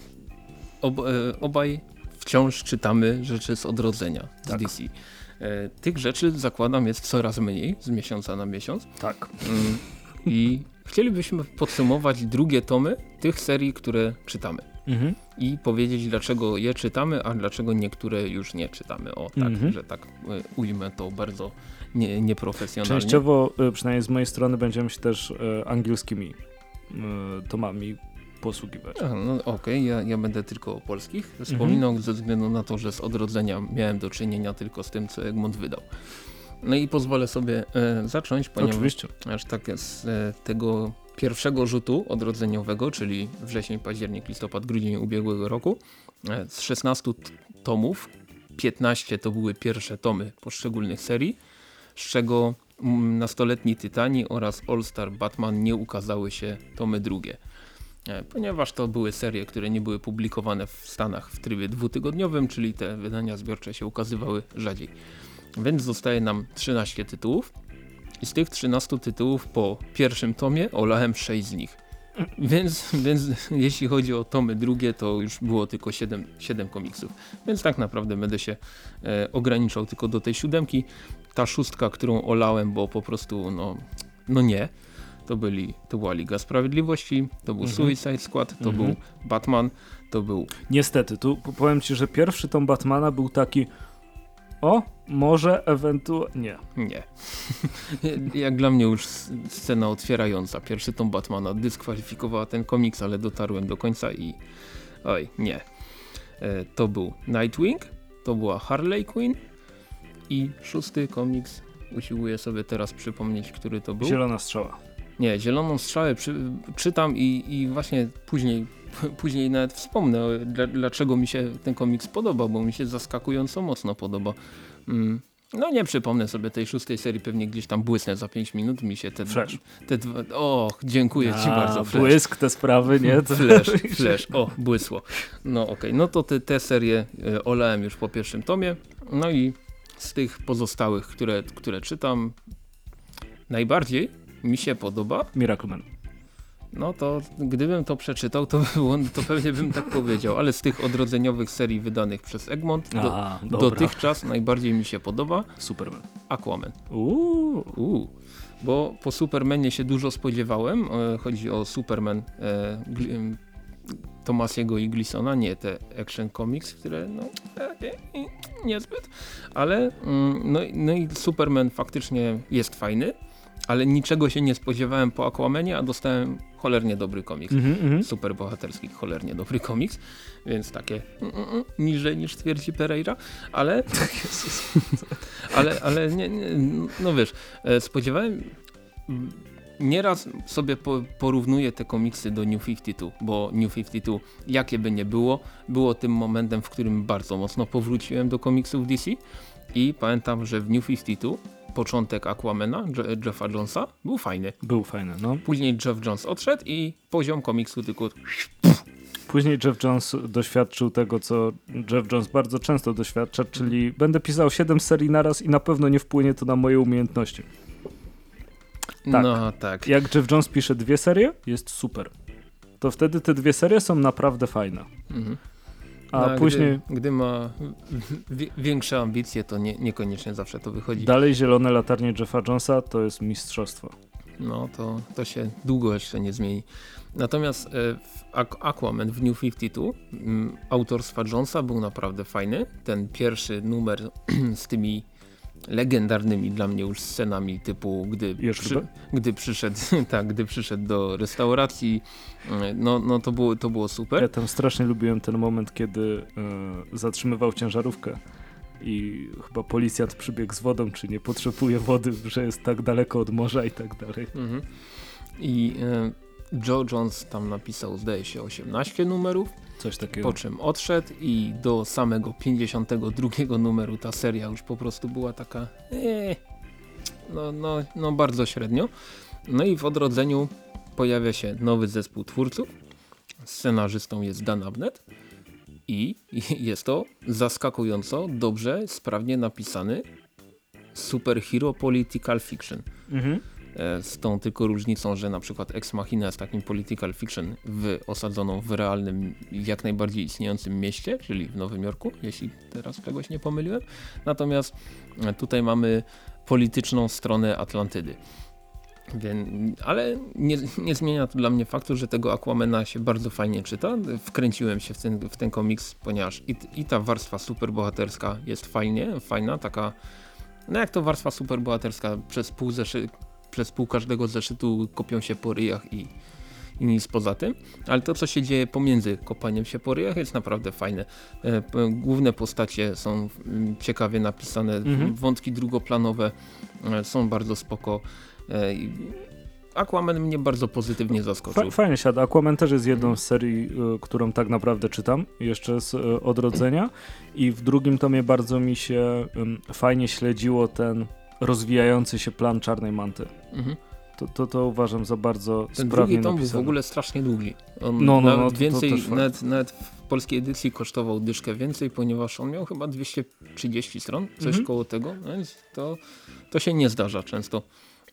*laughs* Ob e, obaj wciąż czytamy rzeczy z odrodzenia z tak. DC. E, tych rzeczy zakładam jest coraz mniej z miesiąca na miesiąc. Tak. Mm, I chcielibyśmy podsumować drugie tomy tych serii, które czytamy mhm. I powiedzieć dlaczego je czytamy, a dlaczego niektóre już nie czytamy. O tak, mhm. że tak e, ujmę to bardzo nie, nieprofesjonalnie. Częściowo, e, przynajmniej z mojej strony, będziemy się też e, angielskimi tomami posługiwać. No okej, okay. ja, ja będę tylko o polskich wspominał mhm. ze względu na to, że z odrodzenia miałem do czynienia tylko z tym, co Egmont wydał. No i pozwolę sobie e, zacząć, ponieważ Oczywiście. aż tak z e, tego pierwszego rzutu odrodzeniowego, czyli wrzesień, październik, listopad, grudzień ubiegłego roku, e, z 16 tomów 15 to były pierwsze tomy poszczególnych serii, z czego nastoletni Tytani oraz All Star Batman nie ukazały się tomy drugie. E, ponieważ to były serie, które nie były publikowane w Stanach w trybie dwutygodniowym, czyli te wydania zbiorcze się ukazywały rzadziej. Więc zostaje nam 13 tytułów i z tych 13 tytułów po pierwszym tomie olałem 6 z nich. Więc, więc jeśli chodzi o tomy drugie, to już było tylko 7, 7 komiksów. Więc tak naprawdę będę się e, ograniczał tylko do tej siódemki. Ta szóstka, którą olałem, bo po prostu no, no nie. To, byli, to była Liga Sprawiedliwości, to był mhm. Suicide Squad, to mhm. był Batman, to był... Niestety, tu powiem Ci, że pierwszy tom Batmana był taki o, może ewentualnie. Nie. Nie. *laughs* Jak dla mnie już scena otwierająca. Pierwszy tom Batmana dyskwalifikowała ten komiks, ale dotarłem do końca i oj, nie. E, to był Nightwing, to była Harley Quinn i szósty komiks, usiłuję sobie teraz przypomnieć, który to był. Zielona strzała. Nie, Zieloną strzałę przy, czytam i, i właśnie później *laughs* później nawet wspomnę, dlaczego mi się ten komiks podoba, bo mi się zaskakująco mocno podoba. Mm. No nie przypomnę sobie tej szóstej serii, pewnie gdzieś tam błysnę za 5 minut, mi się te, flash. te dwa... Och, dziękuję A, ci bardzo. Flash. Błysk, te sprawy, nie? *laughs* Flash, flash, o, błysło. No okej, okay. no to te, te serie e, olałem już po pierwszym tomie, no i z tych pozostałych, które, które czytam, najbardziej mi się podoba Miracle Man. No to gdybym to przeczytał, to, to pewnie bym tak powiedział, ale z tych odrodzeniowych serii wydanych przez Egmont do, A, dotychczas najbardziej mi się podoba Superman. Aquaman. Uuu. Uuu. Bo po Supermanie się dużo spodziewałem. E, chodzi o Superman e, Tomasiego i Glisona, nie te Action Comics, które no e, e, niezbyt, ale mm, no, no i Superman faktycznie jest fajny ale niczego się nie spodziewałem po Aquamanie, a dostałem cholernie dobry komiks. Mm -hmm. Super bohaterski, cholernie dobry komiks, więc takie mm, mm, mm niżej niż twierdzi Pereira, ale *laughs* tak ale, ale nie, nie, no wiesz, e, spodziewałem nieraz sobie po, porównuję te komiksy do New 52, bo New 52, jakie by nie było, było tym momentem, w którym bardzo mocno powróciłem do komiksów DC i pamiętam, że w New 52 początek Aquamana, Jeffa Jonesa, był fajny. Był fajny, no. Później Jeff Jones odszedł i poziom komiksu tylko... Później Jeff Jones doświadczył tego, co Jeff Jones bardzo często doświadcza, czyli będę pisał 7 serii naraz i na pewno nie wpłynie to na moje umiejętności. Tak. No tak. Jak Jeff Jones pisze dwie serie, jest super. To wtedy te dwie serie są naprawdę fajne. Mhm. A no, później... Gdy, gdy ma większe ambicje, to nie, niekoniecznie zawsze to wychodzi. Dalej zielone latarnie Jeffa Jonesa to jest mistrzostwo. No to, to się długo jeszcze nie zmieni. Natomiast e, w Aquaman w New 52 mm, autorstwa Jonesa był naprawdę fajny. Ten pierwszy numer *clears throat* z tymi legendarnymi dla mnie już scenami typu gdy, przy, gdy przyszedł *laughs* tak, gdy przyszedł do restauracji no, no to, było, to było super. Ja tam strasznie lubiłem ten moment kiedy e, zatrzymywał ciężarówkę i chyba policjant przybiegł z wodą, czy nie potrzebuje wody, że jest tak daleko od morza i tak dalej. Mhm. I e, Joe Jones tam napisał zdaje się 18 numerów Coś takiego. Po czym odszedł i do samego 52 numeru ta seria już po prostu była taka ee, no, no, no bardzo średnio. No i w odrodzeniu pojawia się nowy zespół twórców. Scenarzystą jest Dan Abnett i *laughs* jest to zaskakująco dobrze, sprawnie napisany superhero political fiction. Mhm. E, z tą tylko różnicą, że na przykład Ex Machina jest takim political fiction w, osadzoną w realnym, jak najbardziej istniejącym mieście, czyli w Nowym Jorku, jeśli teraz czegoś nie pomyliłem. Natomiast e, tutaj mamy polityczną stronę Atlantydy. Więc, ale nie, nie, zmienia to dla mnie faktu, że tego Aquamana się bardzo fajnie czyta. Wkręciłem się w ten, w ten komiks, ponieważ i, i ta warstwa superbohaterska jest fajnie, fajna, taka no jak to warstwa superbohaterska przez pół, zeszy, przez pół każdego zeszytu kopią się po ryjach i, i nic poza tym, ale to co się dzieje pomiędzy kopaniem się po ryjach jest naprawdę fajne. E, główne postacie są mm, ciekawie napisane, mhm. wątki drugoplanowe e, są bardzo spoko. E, Aquaman mnie bardzo pozytywnie zaskoczył. Fajnie siada. Aquaman też jest jedną z serii, którą tak naprawdę czytam, jeszcze z odrodzenia i w drugim tomie bardzo mi się fajnie śledziło ten rozwijający się plan Czarnej Manty. Mhm. To, to, to uważam za bardzo Ten sprawnie drugi tom był w ogóle strasznie długi. On no, no, no, nawet, więcej, to, to nawet, nawet, w polskiej edycji kosztował dyszkę więcej, ponieważ on miał chyba 230 stron, coś mhm. koło tego, więc to, to się nie zdarza często.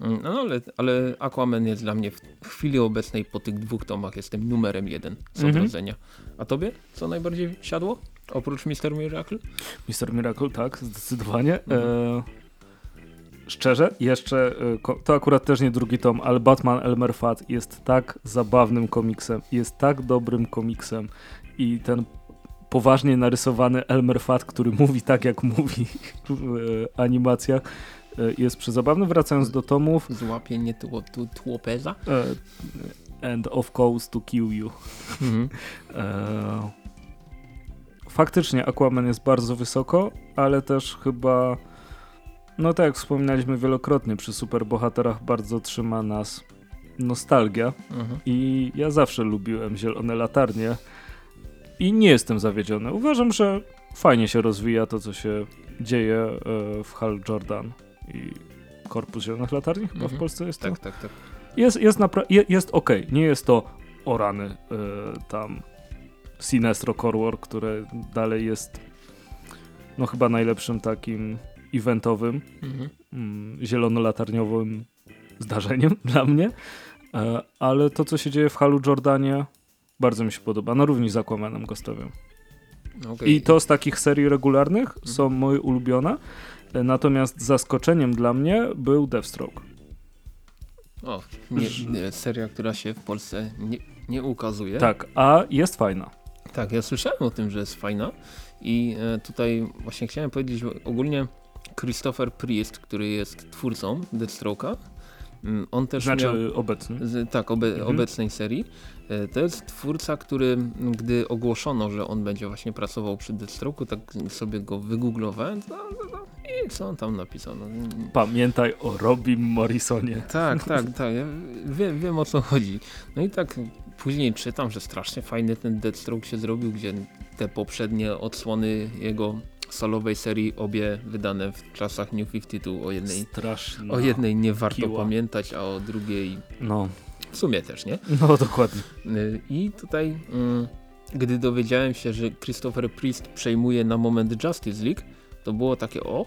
Mm, no ale, ale Aquaman jest dla mnie w chwili obecnej po tych dwóch tomach jestem numerem jeden z mhm. odrodzenia. A tobie co najbardziej siadło? Oprócz Mr. Miracle? Mr. Miracle, tak, zdecydowanie. Mhm. E, szczerze, jeszcze, e, to akurat też nie drugi tom, ale Batman Elmer Fudd jest tak zabawnym komiksem, jest tak dobrym komiksem i ten poważnie narysowany Elmer Fudd, który mówi tak jak mówi *laughs* w e, animacjach, E, jest przezabawny. Wracając do tomów. Złapienie tło, tło, tłopeza. E, and of course to kill you. Mhm. E, faktycznie Aquaman jest bardzo wysoko, ale też chyba no tak jak wspominaliśmy wielokrotnie przy superbohaterach bardzo trzyma nas nostalgia mhm. i ja zawsze lubiłem zielone latarnie i nie jestem zawiedziony. Uważam, że fajnie się rozwija to, co się dzieje w Hal Jordan i Korpus Zielonych Latarni chyba mhm. w Polsce jest tak, to? Tak, tak, Jest, jest, jest, ok, nie jest to o rany y, tam Sinestro Core War, które dalej jest no chyba najlepszym takim eventowym, mhm. mm, zielono-latarniowym zdarzeniem *laughs* dla mnie, e, ale to co się dzieje w Halu Jordanie bardzo mi się podoba, no również z Aquamanem. Okay. I to z takich serii regularnych mhm. są moje ulubione. Natomiast zaskoczeniem dla mnie był Deathstroke. O, nie, nie, seria, która się w Polsce nie, nie ukazuje. Tak, a jest fajna. Tak, ja słyszałem o tym, że jest fajna i e, tutaj właśnie chciałem powiedzieć ogólnie Christopher Priest, który jest twórcą Deathstroke'a, mm, on też znaczy miał, obecny. Z, tak, obe, mhm. obecnej serii. E, to jest twórca, który gdy ogłoszono, że on będzie właśnie pracował przy Deathstroke'u, tak sobie go wygooglowałem, to, to, to, i co on tam napisał? No, Pamiętaj o Robim Morrisonie. Tak, *laughs* tak, tak. Ja wiem, wiem o co chodzi. No i tak później czytam, że strasznie fajny ten Deathstroke się zrobił, gdzie te poprzednie odsłony jego solowej serii, obie wydane w czasach New 52, o jednej, o jednej nie warto kiła. pamiętać, a o drugiej no. w sumie też, nie? No dokładnie. Y, I tutaj, mm, gdy dowiedziałem się, że Christopher Priest przejmuje na moment Justice League, to było takie, o,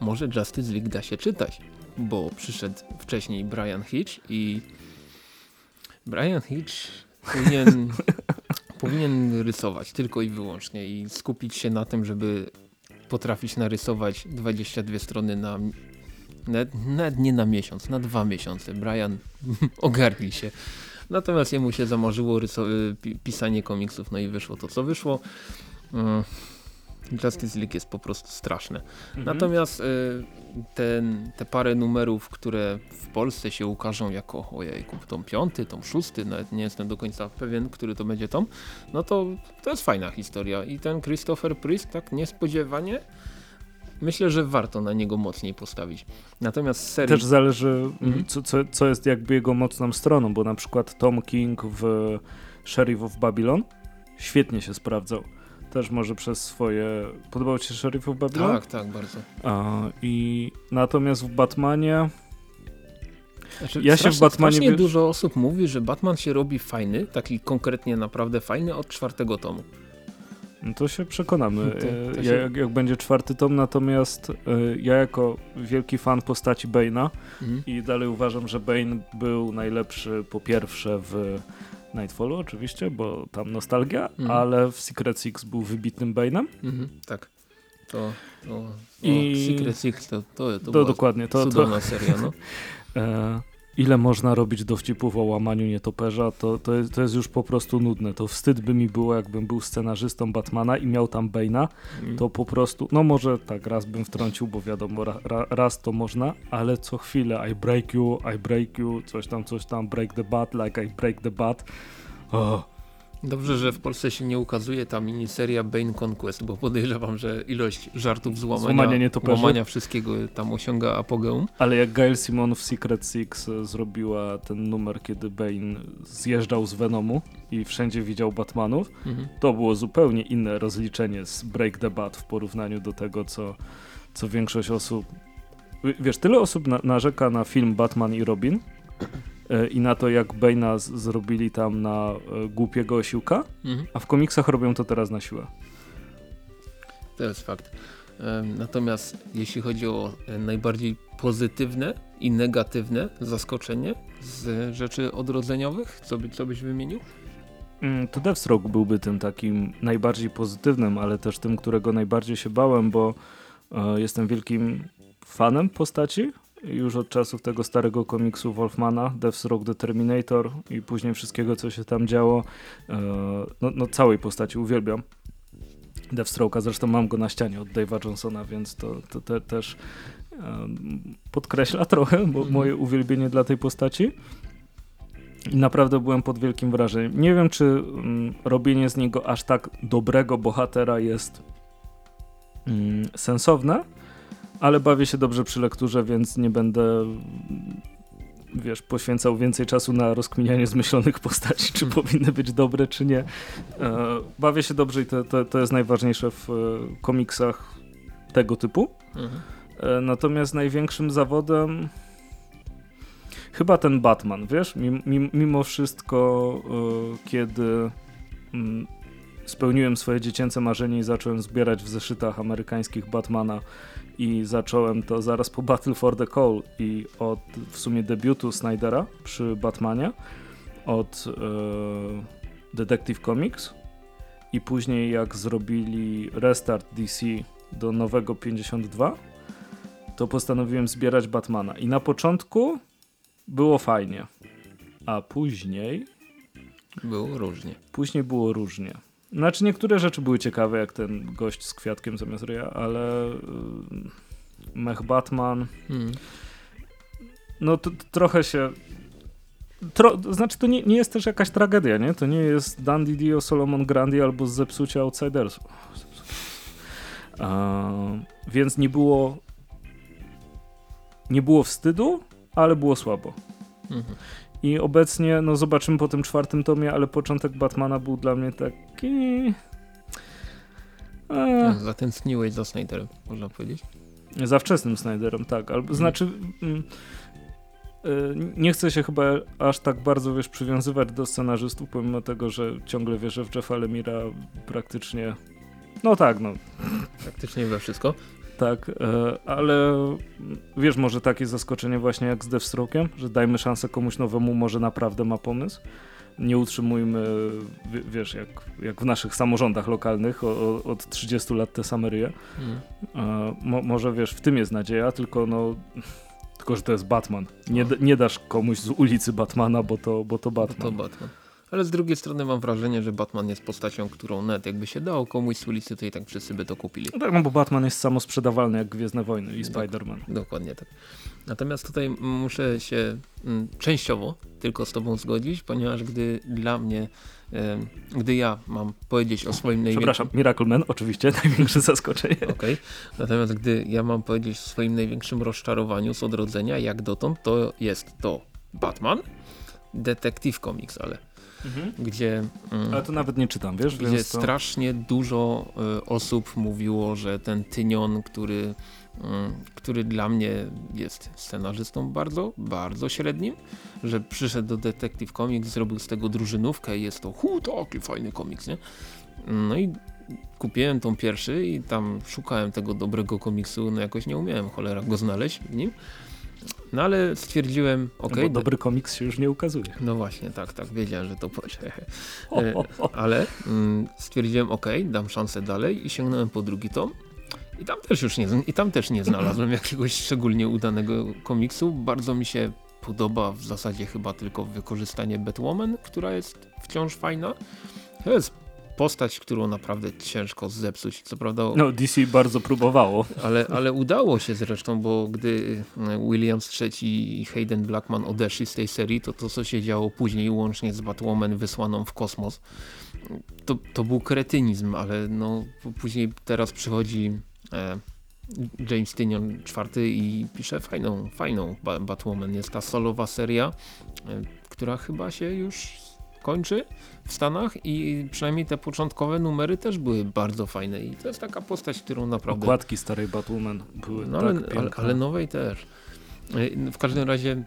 może Justice League da się czytać, bo przyszedł wcześniej Brian Hitch i Brian Hitch powinien, *laughs* powinien rysować tylko i wyłącznie i skupić się na tym, żeby potrafić narysować 22 strony na nawet, nawet nie na miesiąc, na dwa miesiące. Brian *laughs* ogarnij się. Natomiast jemu się zamarzyło pisanie komiksów, no i wyszło to co wyszło. Mm. Justice League jest po prostu straszne. Mhm. Natomiast y, ten, te parę numerów, które w Polsce się ukażą jako ojejku, tom piąty, tom szósty, nawet nie jestem do końca pewien, który to będzie tom, no to to jest fajna historia i ten Christopher Priest tak niespodziewanie myślę, że warto na niego mocniej postawić. Natomiast serii... Też zależy, mhm. co, co, co jest jakby jego mocną stroną, bo na przykład Tom King w Sheriff of Babylon świetnie się sprawdzał też może przez swoje... Podobał ci się Sheriff Babylon? Tak, tak, bardzo. A, I natomiast w Batmanie... Znaczy, ja się w Batmanie... Strasznie dużo osób mówi, że Batman się robi fajny, taki konkretnie naprawdę fajny od czwartego tomu. No to się przekonamy, *laughs* to, to e, się... Jak, jak, będzie czwarty tom, natomiast y, ja jako wielki fan postaci Bane'a mhm. i dalej uważam, że Bane był najlepszy po pierwsze w Nightfallu oczywiście, bo tam nostalgia, mhm. ale w Secret Six był wybitnym Bane'em. Mhm, tak. To, to I... Secret Six to, to, to, to dokładnie, to, cudowna to... seria. No. *laughs* e, ile można robić dowcipów o łamaniu nietoperza, to, to, jest, to jest już po prostu nudne. To wstyd by mi było, jakbym był scenarzystą Batmana i miał tam Bane'a, Mm. to po prostu, no może tak, raz bym wtrącił, bo wiadomo, ra, ra, raz to można, ale co chwilę I break you, I break you, coś tam, coś tam, break the bat, like I break the bat. O, Dobrze, że w Polsce się nie ukazuje ta miniseria Bane Conquest, bo podejrzewam, że ilość żartów z łamania, Złamania nietoperzy? łamania wszystkiego tam osiąga apogeum. ale jak Gail Simon w Secret Six e, zrobiła ten numer, kiedy Bane zjeżdżał z Venomu i wszędzie widział Batmanów, Mhm. to było zupełnie inne rozliczenie z Break the Bat w porównaniu do tego, co, co większość osób. Wiesz, tyle osób na, narzeka na film Batman i Robin i na to, jak Bane'a zrobili tam na e, głupiego osiłka, Mhm. a w komiksach robią to teraz na siłę. To jest fakt. Em, Natomiast jeśli chodzi o e, najbardziej pozytywne i negatywne zaskoczenie z rzeczy odrodzeniowych, co, by, co byś wymienił? Mm, To Deathstroke byłby tym takim najbardziej pozytywnym, ale też tym, którego najbardziej się bałem, bo e, jestem wielkim fanem postaci. Już od czasów tego starego komiksu Wolfmana, Deathstroke the Terminator i później wszystkiego, co się tam działo. E, no, no całej postaci uwielbiam. Deathstroke'a, zresztą mam go na ścianie od Dave'a Johnsona, więc to, to te, też podkreśla *laughs* trochę bo Mhm. moje uwielbienie dla tej postaci. I naprawdę byłem pod wielkim wrażeniem. Nie wiem, czy mm, robienie z niego aż tak dobrego bohatera jest mm, sensowne, ale bawię się dobrze przy lekturze, więc nie będę wiesz, poświęcał więcej czasu na rozkminianie zmyślonych postaci, czy powinny być dobre, czy nie. E, bawię się dobrze i to, to, to jest najważniejsze w e, komiksach tego typu. Mhm. E, Natomiast największym zawodem chyba ten Batman, wiesz, mim, mim, mimo wszystko, kiedy mm, spełniłem swoje dziecięce marzenie i zacząłem zbierać w zeszytach amerykańskich Batmana i zacząłem to zaraz po Battle for the Call i od w sumie debiutu Snydera przy Batmanie od e, Detective Comics i później jak zrobili restart DC do nowego 52 to postanowiłem zbierać Batmana. I na początku było fajnie, a później, Było różnie. później było różnie. Znaczy niektóre rzeczy były ciekawe, jak ten gość z kwiatkiem zamiast ryja, ale yy, Mech Batman, Mhm. no to, to trochę się... Tro, to znaczy to nie, nie jest też jakaś tragedia, nie? To nie jest Dandy Dio, Solomon Grandi albo z zepsucia Outsidersów. Eee, więc nie było nie było wstydu, ale było słabo. Mhm. I obecnie, no zobaczymy po tym czwartym tomie, ale początek Batmana był dla mnie taki... Eee, Zatęskniłeś za Snyderem, można powiedzieć. za wczesnym Snyderem, tak. Albo, znaczy, mm, y, nie chcę się chyba aż tak bardzo, wiesz, przywiązywać do scenarzystów, pomimo tego, że ciągle wierzę w Jeffa Lemira praktycznie... No tak, no, Praktycznie we wszystko. Tak, e, ale mm, wiesz, może takie zaskoczenie właśnie jak z Deathstroke'em, że dajmy szansę komuś nowemu, może naprawdę ma pomysł. Nie utrzymujmy, wie- wiesz, jak, jak w naszych samorządach lokalnych o, o, od 30 lat te same ryje. Mhm. E, mo, może wiesz, w tym jest nadzieja, tylko no. Tylko, że to jest Batman. Nie, d- nie dasz komuś z ulicy Batmana, bo to, bo to Bo Batman. to Batman. Ale z drugiej strony mam wrażenie, że Batman jest postacią, którą net jakby się dało komuś z ulicy, to i tak wszyscy by to kupili. No tak, no bo Batman jest samo sprzedawalny jak Gwiezdne Wojny i Spider-Man. Dokładnie tak. Natomiast tutaj muszę się mm, częściowo tylko z tobą zgodzić, ponieważ gdy dla mnie, gdy ja mam powiedzieć o swoim największym... Przepraszam, Miracle Man, oczywiście, *laughs* największe zaskoczenie. Okej. Natomiast gdy ja mam powiedzieć o swoim największym rozczarowaniu z odrodzenia, jak dotąd, to jest to Batman, Detective Comics, ale gdzie, mm, Ale to nawet nie czytam, wiesz? gdzie to... strasznie dużo y, osób mówiło, że ten Tynion, który, mm, który dla mnie jest scenarzystą bardzo, bardzo średnim, że przyszedł do Detective Comics, zrobił z tego drużynówkę i jest to hu, taki fajny komiks, nie? No i kupiłem tą pierwszy i tam szukałem tego dobrego komiksu, no jakoś nie umiałem cholera go znaleźć w nim. No ale stwierdziłem, Ok, okej, bo dobry komiks się już nie ukazuje. no właśnie, tak, tak, wiedziałem, że to *laughs* E, o. Ale mm, stwierdziłem, ok, dam szansę dalej i sięgnąłem po drugi tom. I tam też już nie, i tam też nie znalazłem *clears throat* jakiegoś szczególnie udanego komiksu. Bardzo mi się podoba w zasadzie chyba tylko wykorzystanie Batwoman, która jest wciąż fajna. To jest postać, którą naprawdę ciężko zepsuć. Co prawda. No, DC bardzo próbowało. Ale, ale udało się zresztą, bo gdy e, Williams III i Hayden Blackman odeszli z tej serii, to to, co się działo później, łącznie z Batwoman wysłaną w kosmos, to, to był kretynizm, ale no, później teraz przychodzi e, James Tynion IV i pisze fajną, fajną Batwoman. Jest ta solowa seria, e, która chyba się już kończy w Stanach i przynajmniej te początkowe numery też były bardzo fajne i to jest taka postać, którą naprawdę... Okładki starej Batwoman były no, tak ale, ale, ale nowej też. W każdym razie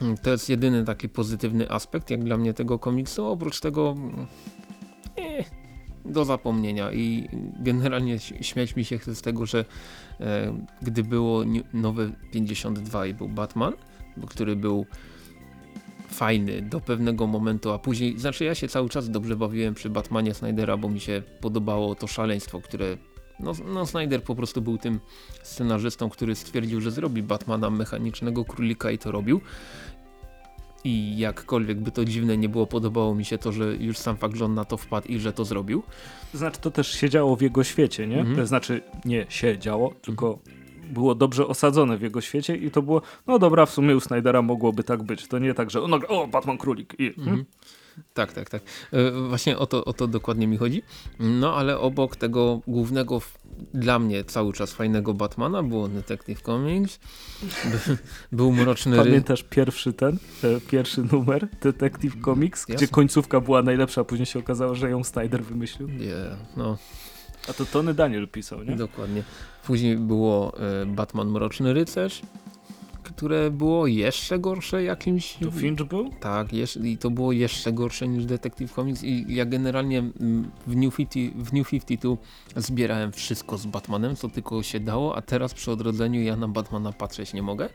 mm, to jest jedyny taki pozytywny aspekt jak dla mnie tego komiksu, oprócz tego eh, do zapomnienia. I generalnie śmiać mi się chce z tego, że e, gdy było nowe 52 i był Batman, który był fajny do pewnego momentu, a później, znaczy ja się cały czas dobrze bawiłem przy Batmanie Snydera, bo mi się podobało to szaleństwo, które no, no Snyder po prostu był tym scenarzystą, który stwierdził, że zrobi Batmana mechanicznego królika i to robił. I jakkolwiek by to dziwne nie było, podobało mi się to, że już sam fakt, że on na to wpadł i że to zrobił. Znaczy to też się działo w jego świecie, nie? Mhm. To znaczy nie się działo, tylko było dobrze osadzone w jego świecie i to było, no dobra, w sumie u Snydera mogłoby tak być. To nie tak, że no, o, Batman Królik. I, hmm? mhm. Tak, tak, tak. E, właśnie o to, o to dokładnie mi chodzi. No ale obok tego głównego dla mnie cały czas fajnego Batmana było Detective Comics, był Mroczny Pamiętasz pierwszy ten, e, pierwszy numer Detective Comics, Jasne. gdzie końcówka była najlepsza, a później się okazało, że ją Snyder wymyślił? Nie, yeah, no. A to Tony Daniel pisał, nie? Dokładnie. Później było e, Batman Mroczny Rycerz, które było jeszcze gorsze jakimś... To Finch był? Tak, i to było jeszcze gorsze niż Detective Comics i ja generalnie w New, 50, w New 52 zbierałem wszystko z Batmanem, co tylko się dało, a teraz przy odrodzeniu ja na Batmana patrzeć nie mogę.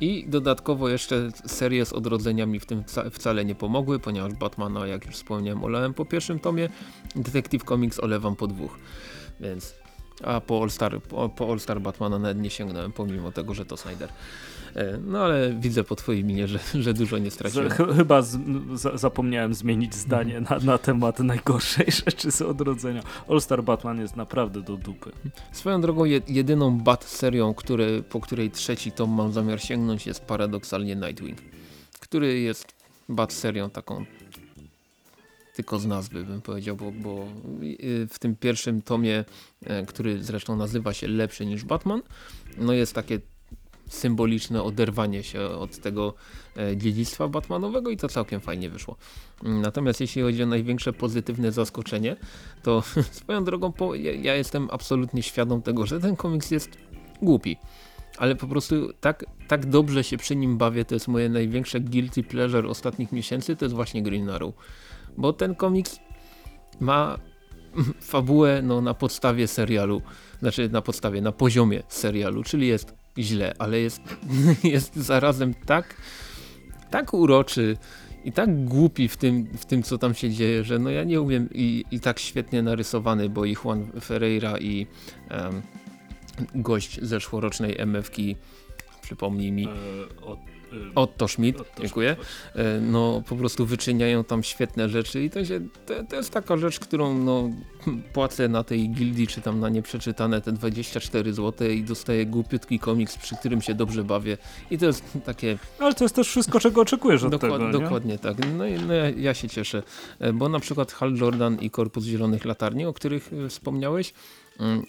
I dodatkowo jeszcze serie z odrodzeniami w tym wcale nie pomogły, ponieważ Batmana, jak już wspomniałem, olałem po pierwszym tomie, Detective Comics olewam po dwóch. Więc a po All Star, po, po All Star Batmana nawet nie sięgnąłem, pomimo tego, że to Snyder. E, no ale widzę po twojej minie, że, że dużo nie straciłem. Chyba z, z, zapomniałem zmienić zdanie na, na temat najgorszej *laughs* rzeczy z odrodzenia. All Star Batman jest naprawdę do dupy. Swoją drogą jedyną Bat serią, który, po której trzeci tom mam zamiar sięgnąć jest paradoksalnie Nightwing, który jest Bat serią taką tylko z nazwy bym powiedział, bo, bo y, w tym pierwszym tomie, e, który zresztą nazywa się Lepszy niż Batman, no jest takie symboliczne oderwanie się od tego e, dziedzictwa Batmanowego i to całkiem fajnie wyszło. Natomiast jeśli chodzi o największe pozytywne zaskoczenie, to *laughs* swoją drogą po, ja, ja jestem absolutnie świadom tego, że ten komiks jest głupi ale po prostu tak, tak dobrze się przy nim bawię, to jest moje największe guilty pleasure ostatnich miesięcy, to jest właśnie Green Arrow bo ten komiks ma *laughs* fabułę no, na podstawie serialu, znaczy na podstawie, na poziomie serialu, czyli jest źle, ale jest, *laughs* jest zarazem tak, tak uroczy i tak głupi w tym, w tym, co tam się dzieje, że no ja nie umiem i, i tak świetnie narysowany, bo i Juan Ferreira i um, gość zeszłorocznej MFki, przypomnij mi. E, od Otto Schmidt, Otto dziękuję. E, no po prostu wyczyniają tam świetne rzeczy i to, się, to, to, jest taka rzecz, którą no, *laughs* płacę na tej gildii, czy tam na nieprzeczytane te 24 zł i dostaję głupiutki komiks, przy którym się dobrze bawię i to jest takie... Ale to jest też wszystko, czego oczekujesz od Dokład, tego, Dokładnie tak. No, i, no ja, ja, się cieszę, e, bo na przykład Hal Jordan i Korpus Zielonych Latarni, o których e, wspomniałeś, mm,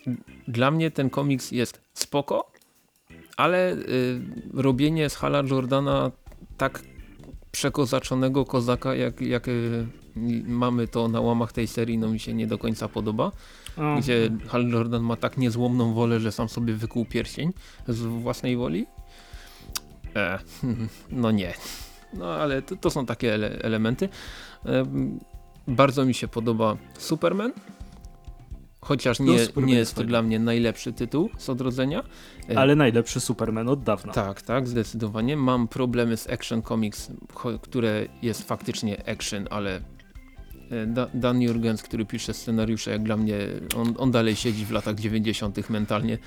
dla mnie ten komiks jest spoko, ale y, robienie z Hala Jordana tak przekozaczonego kozaka, jak, jak y, mamy to na łamach tej serii, no mi się nie do końca podoba. O. Gdzie Hal Jordan ma tak niezłomną wolę, że sam sobie wykuł pierścień z własnej woli. E, *laughs* no nie. No ale to, to są takie ele elementy. E, bardzo mi się podoba Superman Chociaż nie, nie jest to dla mnie najlepszy tytuł z odrodzenia. E, Ale najlepszy Superman od dawna. Tak, tak, zdecydowanie. Mam problemy z Action Comics, które jest faktycznie action, ale E, Da, Dan Jurgens, który pisze scenariusze, jak dla mnie, on, on dalej siedzi w latach 90. mentalnie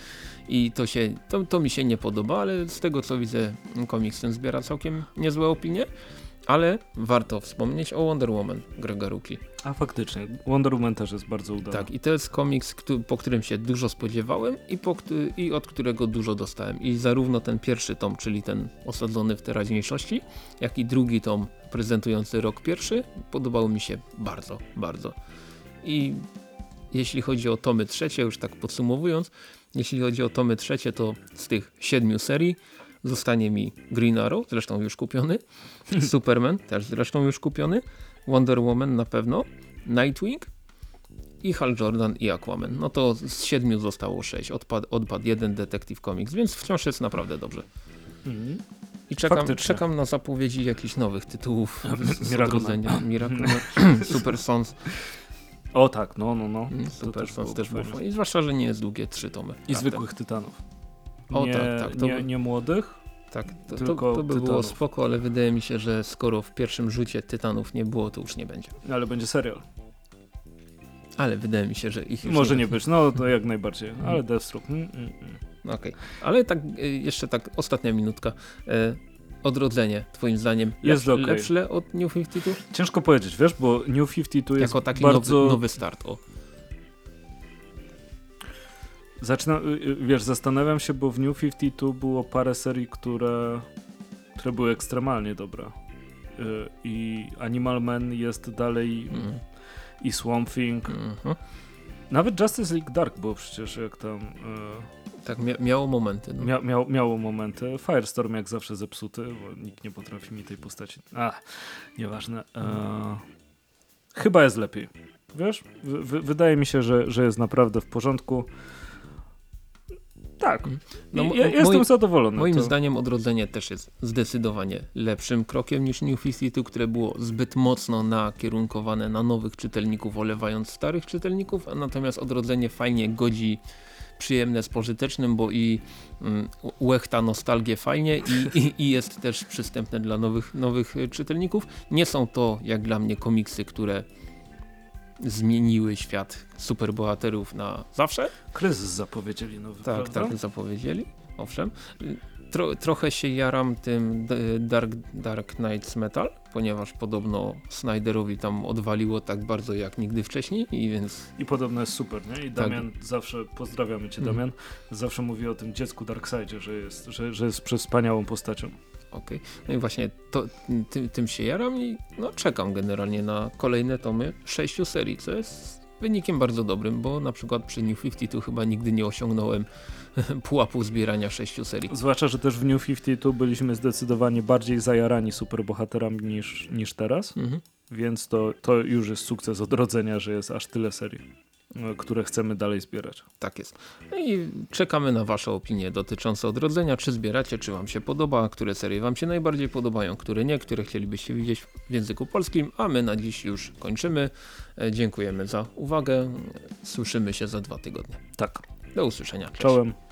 i to, się, to, to mi się nie podoba, ale z tego co widzę, komiks ten zbiera całkiem niezłe opinie. Ale warto wspomnieć o Wonder Woman Grega Ruki. A faktycznie, Wonder Woman też jest bardzo udany. Tak, i to jest komiks, po którym się dużo spodziewałem i, po, i od którego dużo dostałem. I zarówno ten pierwszy tom, czyli ten osadzony w teraźniejszości, jak i drugi tom prezentujący rok pierwszy, podobały mi się bardzo, bardzo. I jeśli chodzi o tomy trzecie, już tak podsumowując, jeśli chodzi o tomy trzecie, to z tych siedmiu serii zostanie mi Green Arrow, zresztą już kupiony, *laughs* Superman, też zresztą już kupiony, Wonder Woman na pewno, Nightwing i Hal Jordan i Aquaman. No to z siedmiu zostało sześć. Odpadł, odpadł jeden Detective Comics, więc wciąż jest naprawdę dobrze. Mhm. I czekam, czekam na zapowiedzi jakichś nowych tytułów z, *laughs* odrodzenia. Miracle *laughs* Super Sons. O tak, no, no, no. Super Sons też było. I zwłaszcza, że nie jest długie, trzy tomy. I Prawda? zwykłych tytanów. O, nie, tak, tak, to nie, nie młodych, Tak, to, to, Tylko to by było Tytanów. spoko, ale wydaje mi się, że skoro w pierwszym rzucie Tytanów nie było, to już nie będzie. ale będzie serial. Ale wydaje mi się, że ich już Może nie być, no to jak najbardziej, ale Deathstroke. Mm, mm, mm. Okej, ale tak y, jeszcze tak ostatnia minutka. E, odrodzenie, twoim zdaniem, Jest lepsze, okej. lepsze od New 52? Ciężko powiedzieć, wiesz, bo New 52 jest Jako taki bardzo... nowy, nowy start. O. Zaczyna, y, y, wiesz, zastanawiam się, bo w New 52 było parę serii, które, które były ekstremalnie dobre. Y, I Animal Man jest dalej Mm, i Swamp Thing. mhm. Nawet Justice League Dark było przecież jak tam... Tak, mia miało momenty. No. Mia miał, miało momenty. Firestorm jak zawsze zepsuty, bo nikt nie potrafi mi tej postaci. A, nieważne. E, chyba jest lepiej. Wiesz? W, wydaje mi się, że, że jest naprawdę w porządku. Tak. No, I- mo- ja, jestem zadowolony. Moim to... zdaniem odrodzenie też jest zdecydowanie lepszym krokiem niż New 52, które było zbyt mocno nakierunkowane na nowych czytelników, olewając starych czytelników, a natomiast odrodzenie fajnie godzi przyjemne z pożytecznym, bo i mm, łechta nostalgię fajnie i, i, i jest też przystępne dla nowych, nowych czytelników. Nie są to jak dla mnie komiksy, które zmieniły świat superbohaterów na zawsze, Kryzys zapowiedzieli nowy, tak, prawda? tak zapowiedzieli, owszem. Tro, trochę się jaram tym Dark, Dark Knights Metal, ponieważ podobno Snyderowi tam odwaliło tak bardzo jak nigdy wcześniej i więc I podobno jest super, nie? I Tak. Damian zawsze, pozdrawiamy cię Mhm. Damian, zawsze mówi o tym dziecku Darkseidzie, że jest, że, że jest wspaniałą postacią. Okej. No i właśnie to, tym, tym się jaram i no, czekam generalnie na kolejne tomy sześciu serii, co jest wynikiem bardzo dobrym, bo na przykład przy New 52 chyba nigdy nie osiągnąłem *laughs* pułapu zbierania sześciu serii. Zwłaszcza, że też w New 52 byliśmy zdecydowanie bardziej zajarani superbohaterami niż, niż teraz, Mhm. więc to, to już jest sukces odrodzenia, że jest aż tyle serii, które chcemy dalej zbierać. Tak jest. No i czekamy na Wasze opinie dotyczące odrodzenia. Czy zbieracie, czy Wam się podoba, które serie Wam się najbardziej podobają, które nie, które chcielibyście widzieć w języku polskim. A my na dziś już kończymy. E, Dziękujemy za uwagę. Słyszymy się za dwa tygodnie. Tak, Do usłyszenia. Cześć. czołem.